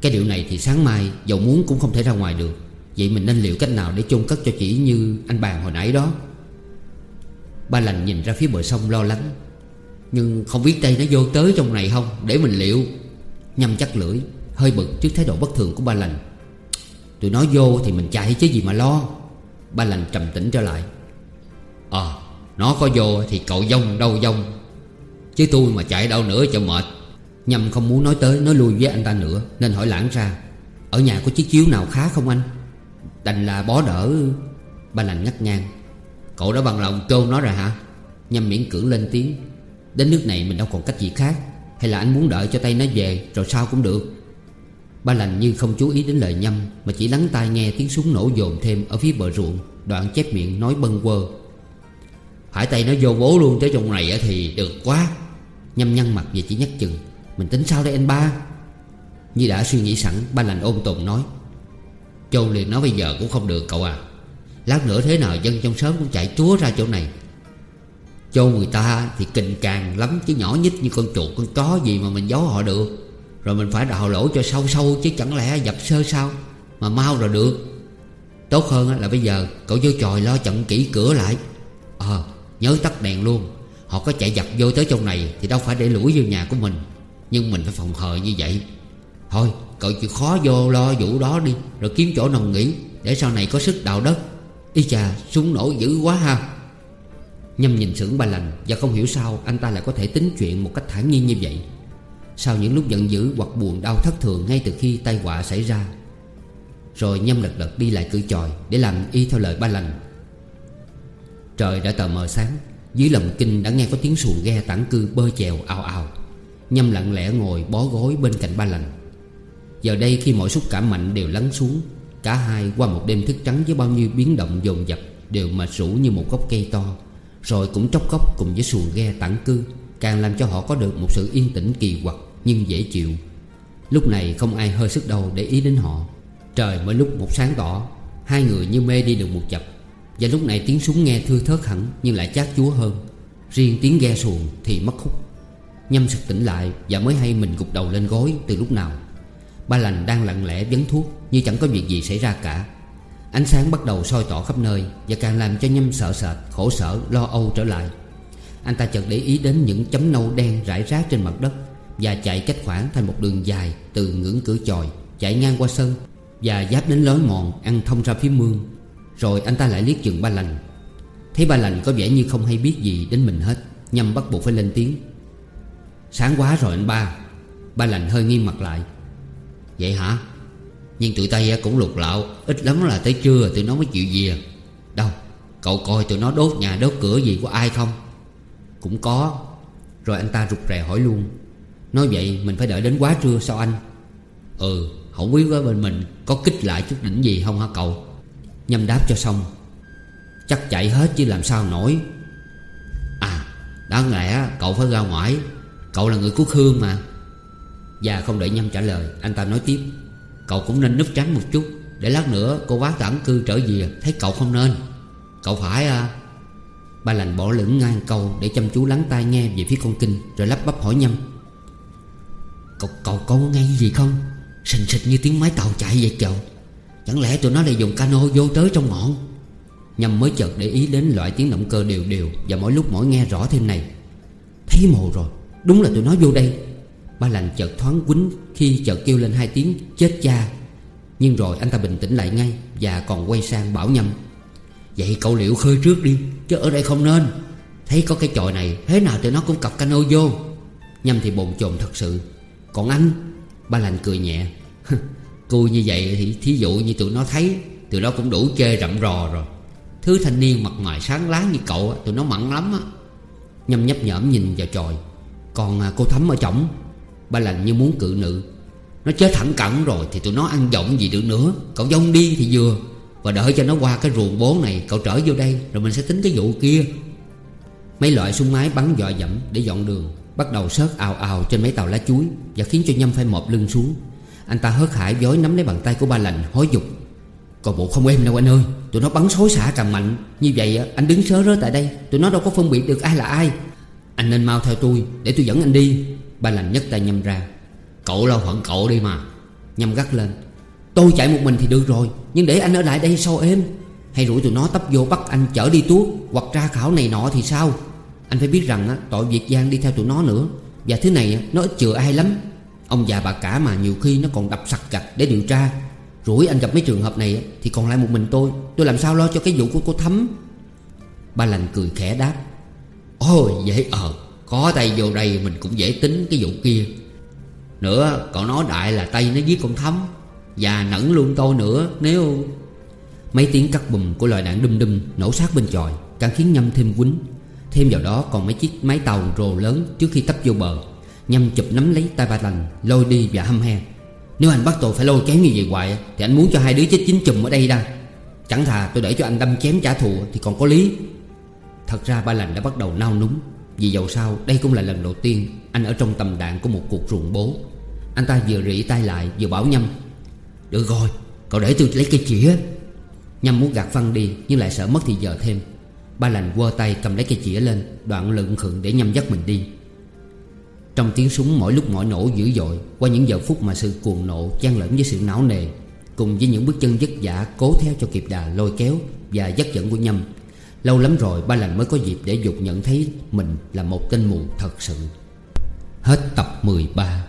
Cái điều này thì sáng mai, Dầu muốn cũng không thể ra ngoài được. Vậy mình nên liệu cách nào để chôn cất cho chỉ như anh bàn hồi nãy đó? Ba lành nhìn ra phía bờ sông lo lắng. Nhưng không biết tay nó vô tới trong này không? Để mình liệu. Nhâm chắc lưỡi Hơi bực trước thái độ bất thường của ba lành. Tụi nó vô thì mình chạy chứ gì mà lo. Ba lành trầm tĩnh trở lại. Ờ à, Nó có vô thì cậu dông đâu dông. Chứ tôi mà chạy đâu nữa cho mệt. Nhâm không muốn nói tới Nói lui với anh ta nữa Nên hỏi lãng ra. Ở nhà có chiếc chiếu nào khá không anh? Đành là bó đỡ. Ba lành ngắt ngang. Cậu đã bằng lòng trôn nó rồi hả? Nhâm miễn cưỡng lên tiếng. Đến nước này mình đâu còn cách gì khác. Hay là anh muốn đợi cho tay nó về, Rồi sao cũng được. Ba lành như không chú ý đến lời Nhâm, Mà chỉ lắng tai nghe tiếng súng nổ dồn thêm Ở phía bờ ruộng, Đoạn chép miệng nói bâng quơ. Hải tay nó vô bố luôn tới trong này thì được quá. Nhâm nhăn mặt và chỉ nhắc chừng, Mình tính sao đây anh ba? Như đã suy nghĩ sẵn, Ba lành ôm tồn nói Chôn liền nó bây giờ cũng không được cậu à. Lát nữa thế nào dân trong xóm cũng chạy chúa ra chỗ này. Cho người ta thì kình càng lắm Chứ nhỏ nhít như con chuột, con chó gì mà mình giấu họ được. Rồi mình phải đào lỗ cho sâu sâu Chứ chẳng lẽ dập sơ sao Mà mau rồi được. Tốt hơn là bây giờ cậu vô tròi lo chặn kỹ cửa lại. Ờ nhớ tắt đèn luôn. Họ có chạy dập vô tới trong này Thì đâu phải để lũi vô nhà của mình, Nhưng mình phải phòng hờ như vậy. Thôi, cậu chịu khó vô lo vụ đó đi, Rồi kiếm chỗ nằm nghỉ, Để sau này có sức đào đất. Y chà súng nổ dữ quá ha. Nhâm nhìn sưởng ba lành Và không hiểu sao anh ta lại có thể tính chuyện Một cách thản nhiên như vậy. Sau những lúc giận dữ hoặc buồn đau thất thường Ngay từ khi tai họa xảy ra. Rồi Nhâm lật đật đi lại cửa tròi Để làm y theo lời ba lành. Trời đã tờ mờ sáng, Dưới lòng kinh đã nghe có tiếng xuồng ghe tản cư bơi chèo ào ào. Nhâm lặng lẽ ngồi bó gối bên cạnh ba lành. Giờ đây khi mọi xúc cảm mạnh đều lắng xuống Cả hai qua một đêm thức trắng với bao nhiêu biến động dồn dập Đều mệt rủ như một gốc cây to, Rồi cũng chóc gốc cùng với xuồng ghe tản cư, Càng làm cho họ có được một sự yên tĩnh kỳ quặc nhưng dễ chịu. Lúc này không ai hơi sức đâu để ý đến họ. Trời mới lúc một sáng tỏ, Hai người như mê đi được một chập. Và lúc này tiếng súng nghe thưa thớt hẳn Nhưng lại chát chúa hơn. Riêng tiếng ghe xuồng thì mất khúc Nhâm sực tỉnh lại Và mới hay mình gục đầu lên gối từ lúc nào. Ba lành đang lặng lẽ vấn thuốc Như chẳng có việc gì xảy ra cả. Ánh sáng bắt đầu soi tỏ khắp nơi Và càng làm cho Nhâm sợ sệt, khổ sở, lo âu trở lại. Anh ta chợt để ý đến những chấm nâu đen rải rác trên mặt đất Và chạy cách khoảng thành một đường dài Từ ngưỡng cửa chòi Chạy ngang qua sân Và giáp đến lối mòn ăn thông ra phía mương. Rồi anh ta lại liếc chừng ba lành. Thấy ba lành có vẻ như không hay biết gì đến mình hết Nhâm bắt buộc phải lên tiếng. Sáng quá rồi anh ba. Ba lành hơi nghiêm mặt lại. Vậy hả? Nhưng tụi tay cũng lục lạo, Ít lắm là tới trưa tụi nó mới chịu về Đâu, Cậu coi tụi nó đốt nhà, đốt cửa gì của ai không? Cũng có. Rồi anh ta rụt rè hỏi luôn. Nói vậy mình phải đợi đến quá trưa sao anh? Ừ Không biết với bên mình có kích lại chút đỉnh gì không hả cậu? Nhâm đáp cho xong. Chắc chạy hết chứ làm sao nổi. À Đáng lẽ cậu phải ra ngoài. Cậu là người cứu Khương mà. Và không đợi Nhâm trả lời Anh ta nói tiếp. Cậu cũng nên núp tránh một chút. Để lát nữa cô bác tản cư trở về Thấy cậu không nên. Cậu phải à Ba lành bỏ lửng ngang câu Để chăm chú lắng tai nghe về phía con kinh Rồi lắp bắp hỏi Nhâm. Cậu, cậu có nghe gì không? Sình sịch như tiếng máy tàu chạy vậy cậu. Chẳng lẽ tụi nó lại dùng cano vô tới trong ngọn Nhâm mới chợt để ý đến loại tiếng động cơ đều đều Và mỗi lúc mỗi nghe rõ thêm này. Thấy mồ rồi Đúng là tụi nó vô đây. Ba lành chợt thoáng quýnh Khi chợt kêu lên hai tiếng, chết cha! Nhưng rồi anh ta bình tĩnh lại ngay Và còn quay sang bảo nhâm, Vậy cậu liệu khơi trước đi, Chứ ở đây không nên. Thấy có cái chòi này, Thế nào tụi nó cũng cặp cano vô. Nhâm thì bồn chồn thật sự. Còn anh? Ba lành cười nhẹ. Cô như vậy thì thí dụ như tụi nó thấy, Tụi nó cũng đủ chê rậm rò rồi. Thứ thanh niên mặt ngoài sáng láng như cậu Tụi nó mặn lắm á. Nhâm nhấp nhởm nhìn vào chòi. Còn à, cô Thắm ở chổng? Ba lành như muốn cự nữ. Nó chết thẳng cẳng rồi Thì tụi nó ăn giọng gì được nữa. Cậu dông đi thì vừa. Và đợi cho nó qua cái ruồng bố này, Cậu trở vô đây, Rồi mình sẽ tính cái vụ kia. Mấy loại súng máy bắn dọa dẫm để dọn đường, Bắt đầu sớt ào ào trên mấy tàu lá chuối Và khiến cho Nhâm phải mọp lưng xuống. Anh ta hớt hải vói nắm lấy bàn tay của ba lành, hối dục. Còn bộ không êm đâu anh ơi, Tụi nó bắn xối xả càng mạnh. Như vậy anh đứng sớ rớ tại đây, Tụi nó đâu có phân biệt được ai là ai. Anh nên mau theo tôi, Để tôi dẫn anh đi. Ba lành nhấc tay nhâm ra. Cậu lo phận cậu đi mà. Nhâm gắt lên. Tôi chạy một mình thì được rồi, Nhưng để anh ở lại đây sao êm Hay rủi tụi nó tấp vô bắt anh chở đi tuốt Hoặc tra khảo này nọ thì sao? Anh phải biết rằng tội Việt Giang đi theo tụi nó nữa. Và thứ này nó ít chừa ai lắm. Ông già bà cả mà nhiều khi nó còn đập sặc gạch để điều tra. Rủi anh gặp mấy trường hợp này Thì còn lại một mình tôi. Tôi làm sao lo cho cái vụ của cô Thấm Ba lành cười khẽ đáp. Ôi vậy ờ. Có tay vô đây mình cũng dễ tính cái vụ kia. Nữa, cậu nói đại là tay nó giết con thấm, Và nẫn luôn tôi nữa, Nếu Mấy tiếng cắt bùm của loại đạn đum đum Nổ sát bên chòi, Càng khiến Nhâm thêm quýnh. Thêm vào đó còn mấy chiếc máy tàu rồ lớn Trước khi tấp vô bờ. Nhâm chụp nắm lấy tay ba lành, Lôi đi và hâm he. Nếu anh bắt tôi phải lôi kéo như vậy hoài, Thì anh muốn cho hai đứa chết chín chùm ở đây ra. Chẳng thà tôi để cho anh đâm chém trả thù Thì còn có lý. Thật ra ba lành đã bắt đầu nao núng. Vì dầu sao, đây cũng là lần đầu tiên Anh ở trong tầm đạn của một cuộc ruộng bố. Anh ta vừa rỉ tay lại, vừa bảo Nhâm, Được rồi, Cậu để tôi lấy cây chĩa Nhâm muốn gạt phân đi, Nhưng lại sợ mất thì giờ thêm. Ba lành quơ tay cầm lấy cây chĩa lên, Đoạn lượng khựng để Nhâm dắt mình đi. Trong tiếng súng mỗi lúc mỗi nổ dữ dội, Qua những giờ phút mà sự cuồng nộ Chan lẫn với sự não nề, Cùng với những bước chân vất vả Cố theo cho kịp đà lôi kéo Và dắt dẫn của Nhâm Lâu lắm rồi, ba lành mới có dịp để dục nhận thấy Mình là một tên mù thật sự. Hết tập 13